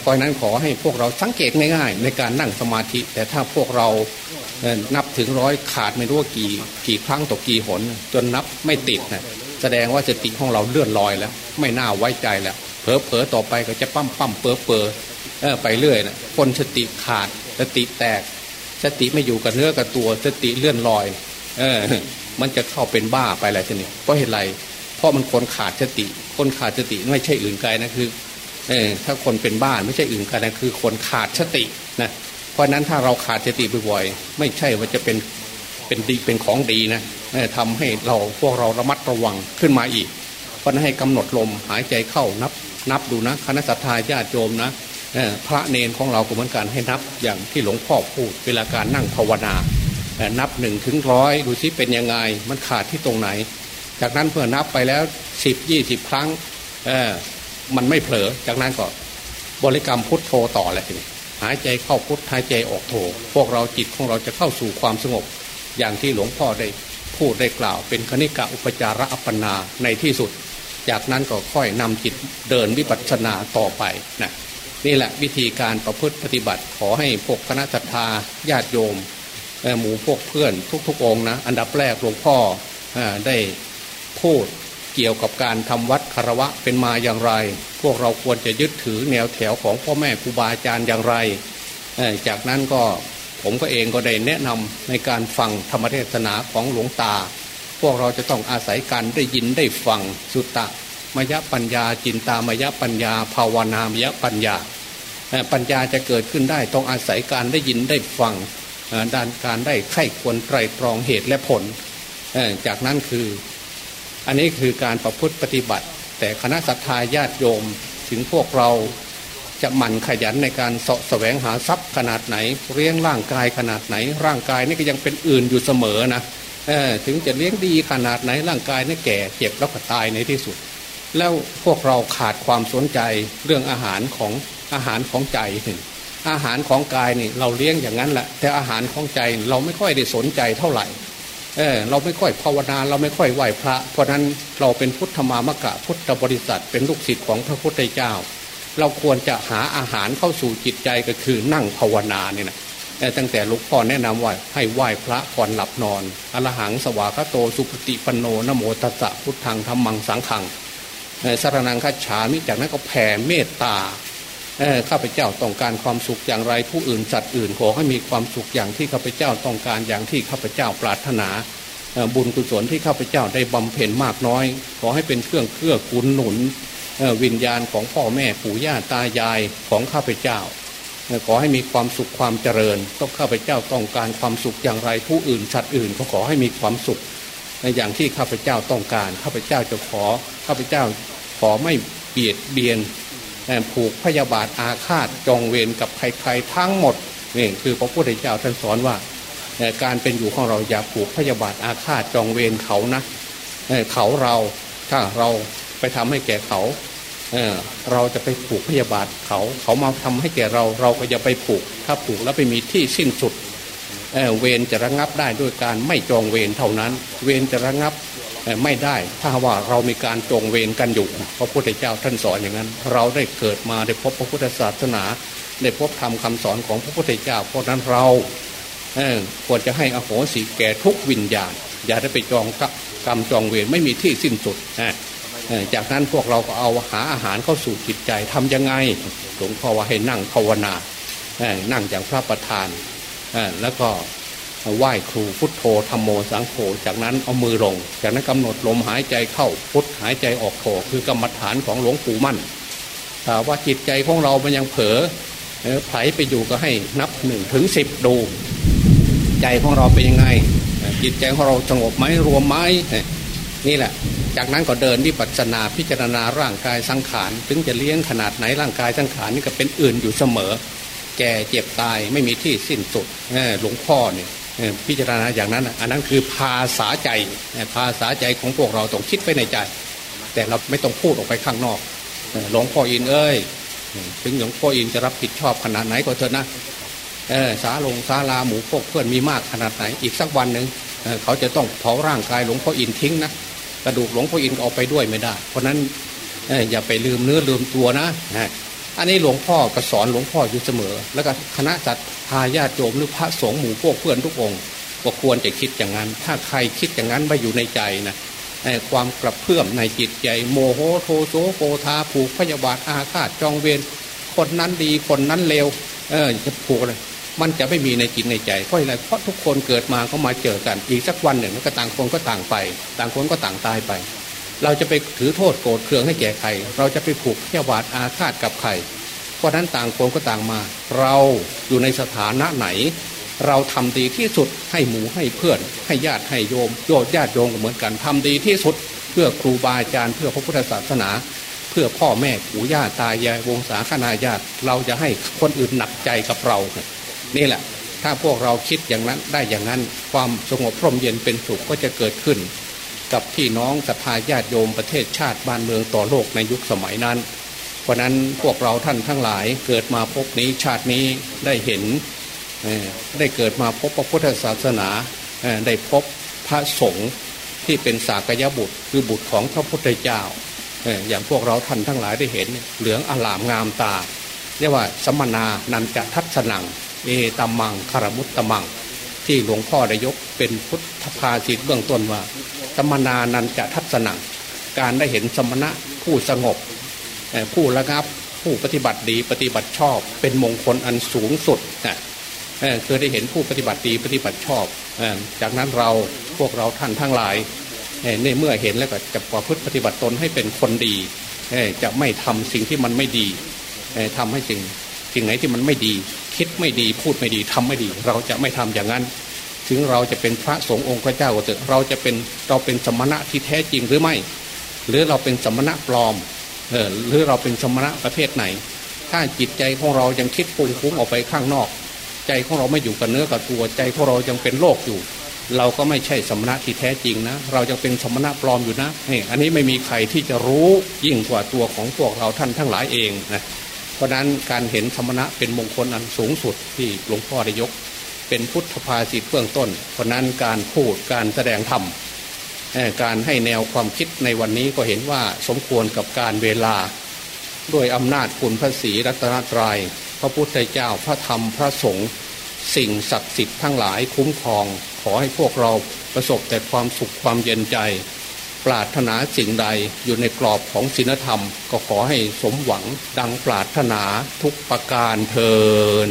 เพราะนั้นขอให้พวกเราสังเกตง่ายๆ ในการนั่งสมาธิ แต่ถ้าพวกเรานับถึงร้อยขาดไม่รู้ว่ากี่กี่ครั้งต่อกี่หน จนนับไม่ติดนะแสดงว่าสติของเราเลื่อนลอยแล้ว ไม่น่าไว้ใจแล้วเผลอเผลอต่อไปก็จะปั้มปั้มเปอเปอไปเรื่อยนะคนสติขาดสติแตก สติไม่อยู่กับเนื้อกับตัว สติเลื่อนลอย เออ มันจะเข้าเป็นบ้าไปอะไรชนิดเพราะเหตุไร เพราะมันคนขาดสติ คนขาดสติไม่ใช่อื่นไกลนะคือเออถ้าคนเป็นบ้าไม่ใช่อื่นไกลนะคือคนขาดสตินะเพราะนั้นถ้าเราขาดสติบ่อยๆไม่ใช่ว่าจะเป็นเป็นดีเป็นของดีนะทำให้เราพวกเราระมัดระวังขึ้นมาอีก เพราะนั้นให้กำหนดลมหายใจเข้านับ นับดูนะคณะสัตยาญาติโยมนะพระเนนของเราก็เหมือนกันให้นับอย่างที่หลวงพ่อพูดเวลาการนั่งภาวนา นับหนึ่งถึงร้อยดูซิเป็นยังไง มันขาดที่ตรงไหน จากนั้นเพื่อนับไปแล้วสิบยี่สิบครั้งเออมันไม่เผลอจากนั้นก็บริกรรมพุทโธต่อเลยทีนี้หายใจเข้าพุทหายใจออกโธพวกเราจิตของเราจะเข้าสู่ความสงบ อย่างที่หลวงพ่อได้พูดได้กล่าว เป็นคณิกะอุปจาระอัปปนาในที่สุด จากนั้นก็ค่อยนำจิตเดินวิปัสสนาต่อไปนะนี่แหละวิธีการประพฤติปฏิบัติขอให้พวกคณะสัตยาญาติโยม หมู่พวกเพื่อนทุกๆองนะ อันดับแรกหลวงพ่อได้พูดเกี่ยวกับการทำวัดคารวะเป็นมาอย่างไร พวกเราควรจะยึดถือแนวแถวของพ่อแม่ครูบาอาจารย์อย่างไร จากนั้นก็ผมก็เองก็ได้แนะนำในการฟังธรรมเทศนาของหลวงตา พวกเราจะต้องอาศัยการได้ยินได้ฟังสุตตะมยปัญญาจินตามยปัญญา ภาวนามยปัญญา ปัญญาจะเกิดขึ้นได้ต้องอาศัยการได้ยินได้ฟัง ด้านการได้ไข้ควรไตรตรองเหตุและผล จากนั้นคืออันนี้คือการประพฤติปฏิบัติ แต่คณะสัตยาญาติโยมถึงพวกเราจะหมั่นขยันในการสะแสวงหาทรัพย์ขนาดไหนเลี้ยงร่างกายขนาดไหน ร่างกายนี่ก็ยังเป็นอื่นอยู่เสมอนะถึงจะเลี้ยงดีขนาดไหนร่างกายนี่แก่เจ็บแล้วก็ตายในที่สุด แล้วพวกเราขาดความสนใจเรื่องอาหารของอาหารของใจถึง อาหารของกายนี่เราเลี้ยงอย่างนั้นแหละแต่อาหารของใจเราไม่ค่อยได้สนใจเท่าไหร่เออเราไม่ค่อยภาวนาเราไม่ค่อยไหว้พระ เพราะนั้นเราเป็นพุทธมามกะพุทธบริษัทเป็นลูกศิษย์ของพระพุทธเจ้า เราควรจะหาอาหารเข้าสู่จิตใจก็คือนั่งภาวนาเนี่ยนะตั้งแต่ลูกพ่อแนะนำว่าให้ไหว้พระก่อนหลับนอนอรหังสวากโตสุปฏิปันโนนโมตัสสะพุทธังธรรมังสังขังสารนังคัจฉามิจากนั้นก็แผ่เมตตา ข้าพเจ้าต้องการความสุขอย่างไร ผู้อื่นสัตว์อื่นขอให้มีความสุขอย่างที่ข้าพเจ้าต้องการอย่างที่ข้าพเจ้าปรารถนาบุญกุศลที่ข้าพเจ้าได้บำเพ็ญมากน้อย ขอให้เป็นเครื่องเกื้อกูลหนุนวิญญาณของพ่อแม่ปู่ย่าตายายของข้าพเจ้า ขอให้มีความสุขความเจริญ ต้องข้าพเจ้าต้องการความสุขอย่างไร ผู้อื่นสัตว์อื่นก็ขอให้มีความสุขอย่างที่ข้าพเจ้าต้องการ ข้าพเจ้าจะขอข้าพเจ้าขอไม่เบียดเบียน ผูกพยาบาทอาฆาตจองเวรกับใครๆทั้งหมดนี่คือพระพุทธเจ้าท่านสอนว่าการเป็นอยู่ของเราอย่าผูกพยาบาทอาฆาตจองเวรเขานะเขาเราถ้าเราไปทำให้แก่เขาเเราจะไปผูกพยาบาทเขา เขามาทำให้แก่เราเราก็จะไปผูก ถ้าผูกแล้วไปมีที่สิ้นสุดเเวรจะระงับได้ด้วยการไม่จองเวรเท่านั้น เวรจะระงับ ไม่ได้ถ้าว่าเรามีการจงเวรกันอยู่พระพุทธเจ้าท่านสอนอย่างนั้น เราได้เกิดมาได้พบพระพุทธศาสนา ได้พบธรรมคาสอนของพระพุทธเจ้า เพราะนั้นเราควรจะให้อโหสิแก่ทุกวิญญาณ อย่าได้ไปจองกรรมจองเวรไม่มีที่สิ้นสุดจากนั้นพวกเราก็เอาหาอาหารเข้าสู่จิตใจทํำยังไงหลวงพ่อว่าให้นั่งภาวนานั่งอย่างพระประธานแล้วก็ ไหว้ครูพุทโธธรรมโมสังโฆจากนั้นเอามือลง จากนั้นกำหนดลมหายใจเข้าพุทหายใจออกโธคือกรรมฐานของหลวงปู่มั่นถ้าว่าจิตใจของเรามันยังเผลอไผลไปอยู่ก็ให้นับหนึ่งถึงสิบดู ใจของเราเป็นยังไง จิตใจของเราสงบไหมรวมไหมนี่แหละ จากนั้นก็เดินที่ปัสนาพิจารณาร่างกายสังขาร ถึงจะเลี้ยงขนาดไหนร่างกายสังขารนี่ก็เป็นอื่นอยู่เสมอ แก่เจ็บตายไม่มีที่สิ้นสุดหลวงพ่อเนี่ย พิจารณาอย่างนั้น อันนั้นคือภาษาใจภาษาใจของพวกเราต้องคิดไว้ในใจ แต่เราไม่ต้องพูดออกไปข้างนอกหลวงพ่ออินเอ้ยถึงหลวงพ่ออินจะรับผิดชอบขนาดไหนก็เถอะนะสาลงสาลาหมูพวกเพื่อนมีมากขนาดไหน อีกสักวันหนึ่งเขาจะต้องเผาร่างกายหลวงพ่ออินทิ้งนะกระดูกหลวงพ่ออินเอาไปด้วยไม่ได้ เพราะนั้นอย่าไปลืมเนื้อลืมตัวนะ อันนี้หลวงพ่อก็สอนหลวงพ่ออยู่เสมอ แล้วก็คณะจัดพาญาติโยมหรือพระสงฆ์หมู่พวกเพื่อนทุกองค์ก็ควรจะคิดอย่างนั้น ถ้าใครคิดอย่างนั้นไปอยู่ในใจนะความกระเพื่อมในจิตใจ โมโหโทโสโกธาผูกพยาบาทอาฆาตจองเวรคนนั้นดีคนนั้นเลวเออจะผูกเลยมันจะไม่มีในจิตในใจเพราะอะไรเพราะทุกคนเกิดมาก็มาเจอกันอีกสักวันหนึ่งก็ต่างคนก็ต่างไป ต่างคนก็ต่างตายไป เราจะไปถือโทษโกรธเคืองให้แก่ใคร เราจะไปผูกพยาบาทอาฆาตกับใคร เพราะนั้นต่างคนก็ต่างมา เราอยู่ในสถานะไหน เราทำดีที่สุดให้หมูให้เพื่อน ให้ญาติให้โยมโยดญาติโยมก็เหมือนกันทำดีที่สุด เพื่อครูบาอาจารย์เพื่อพระพุทธศาสนา เพื่อพ่อแม่ปู่ย่าตายายวงศาคณาญาติ เราจะให้คนอื่นหนักใจกับเรา นี่แหละ ถ้าพวกเราคิดอย่างนั้นได้อย่างนั้น ความสงบพร่มเย็นเป็นสุขก็จะเกิดขึ้น กับพี่น้องศรัทธาญาติโยมประเทศชาติบ้านเมืองต่อโลกในยุคสมัยนั้นเพราะนั้นพวกเราท่านทั้งหลายเกิดมาพบนี้ชาตินี้ได้เห็นได้เกิดมาพบพระพุทธศาสนาได้พบพระสงฆ์ที่เป็นสากยบุตรคือบุตรของพระพุทธเจ้าอย่างพวกเราท่านทั้งหลายได้เห็นเหลืองอลามงามตาเรียกว่าสมนานันจะทัศนัง เอตัมมังคารมุตตมัง ที่หลวงพ่อได้ยกเป็นพุทธ ภาษิตเบื้องต้นว่า สมนานันจะทัศนังการได้เห็นสมณะผู้สงบ ผู้ระงับผู้ปฏิบัติดีปฏิบัติชอบ เป็นมงคลอันสูงสุดนะเคยได้เห็นผู้ปฏิบัติดีปฏิบัติชอบ จากนั้นเราพวกเราท่านทั้งหลายในเมื่อเห็นแล้วก็จะประพฤติปฏิบัติตนให้เป็นคนดี จะไม่ทำสิ่งที่มันไม่ดีทำให้สิ่งสิ่งไหนที่มันไม่ดี คิดไม่ดีพูดไม่ดีทำไม่ดี เราจะไม่ทำอย่างนั้น ถึงเราจะเป็นพระสงฆ์องค์พระเจ้าก็เถอะเราจะเป็นเราเป็นสมณะที่แท้จริงหรือไม่ หรือเราเป็นสมณะปลอมเออหรือเราเป็นสมณะประเภทไหน ถ้าจิตใจของเรายังคิดปุงฟุ้งออกไปข้างนอก ใจของเราไม่อยู่กับเนื้อกับตัวใจของเรายังเป็นโลกอยู่ เราก็ไม่ใช่สมณะที่แท้จริงนะ เราจะเป็นสมณะปลอมอยู่นะนี่อันนี้ไม่มีใครที่จะรู้ยิ่งกว่าตัวของพวกเราท่านทั้งหลายเองนะเพราะนั้นการเห็นสมณะเป็นมงคลอันสูงสุดที่หลวงพ่อได้ยก เป็นพุทธภาษิตเบื้องต้น เพราะนั้นการพูดการแสดงธรรมการให้แนวความคิดในวันนี้ก็เห็นว่าสมควรกับการเวลา ด้วยอำนาจคุณพระศรีรัตนตรยัย พระพุทธเจ้าพระธรรมพระสงฆ์สิ่งศักดิ์สิทธิ์ทั้งหลายคุ้มครอง ขอให้พวกเราประสบแต่ความสุขความเย็นใจ ปรารถนาสิ่งใดอยู่ในกรอบของศีลธรรม ก็ขอให้สมหวังดังปรารถนาทุกประการเทิน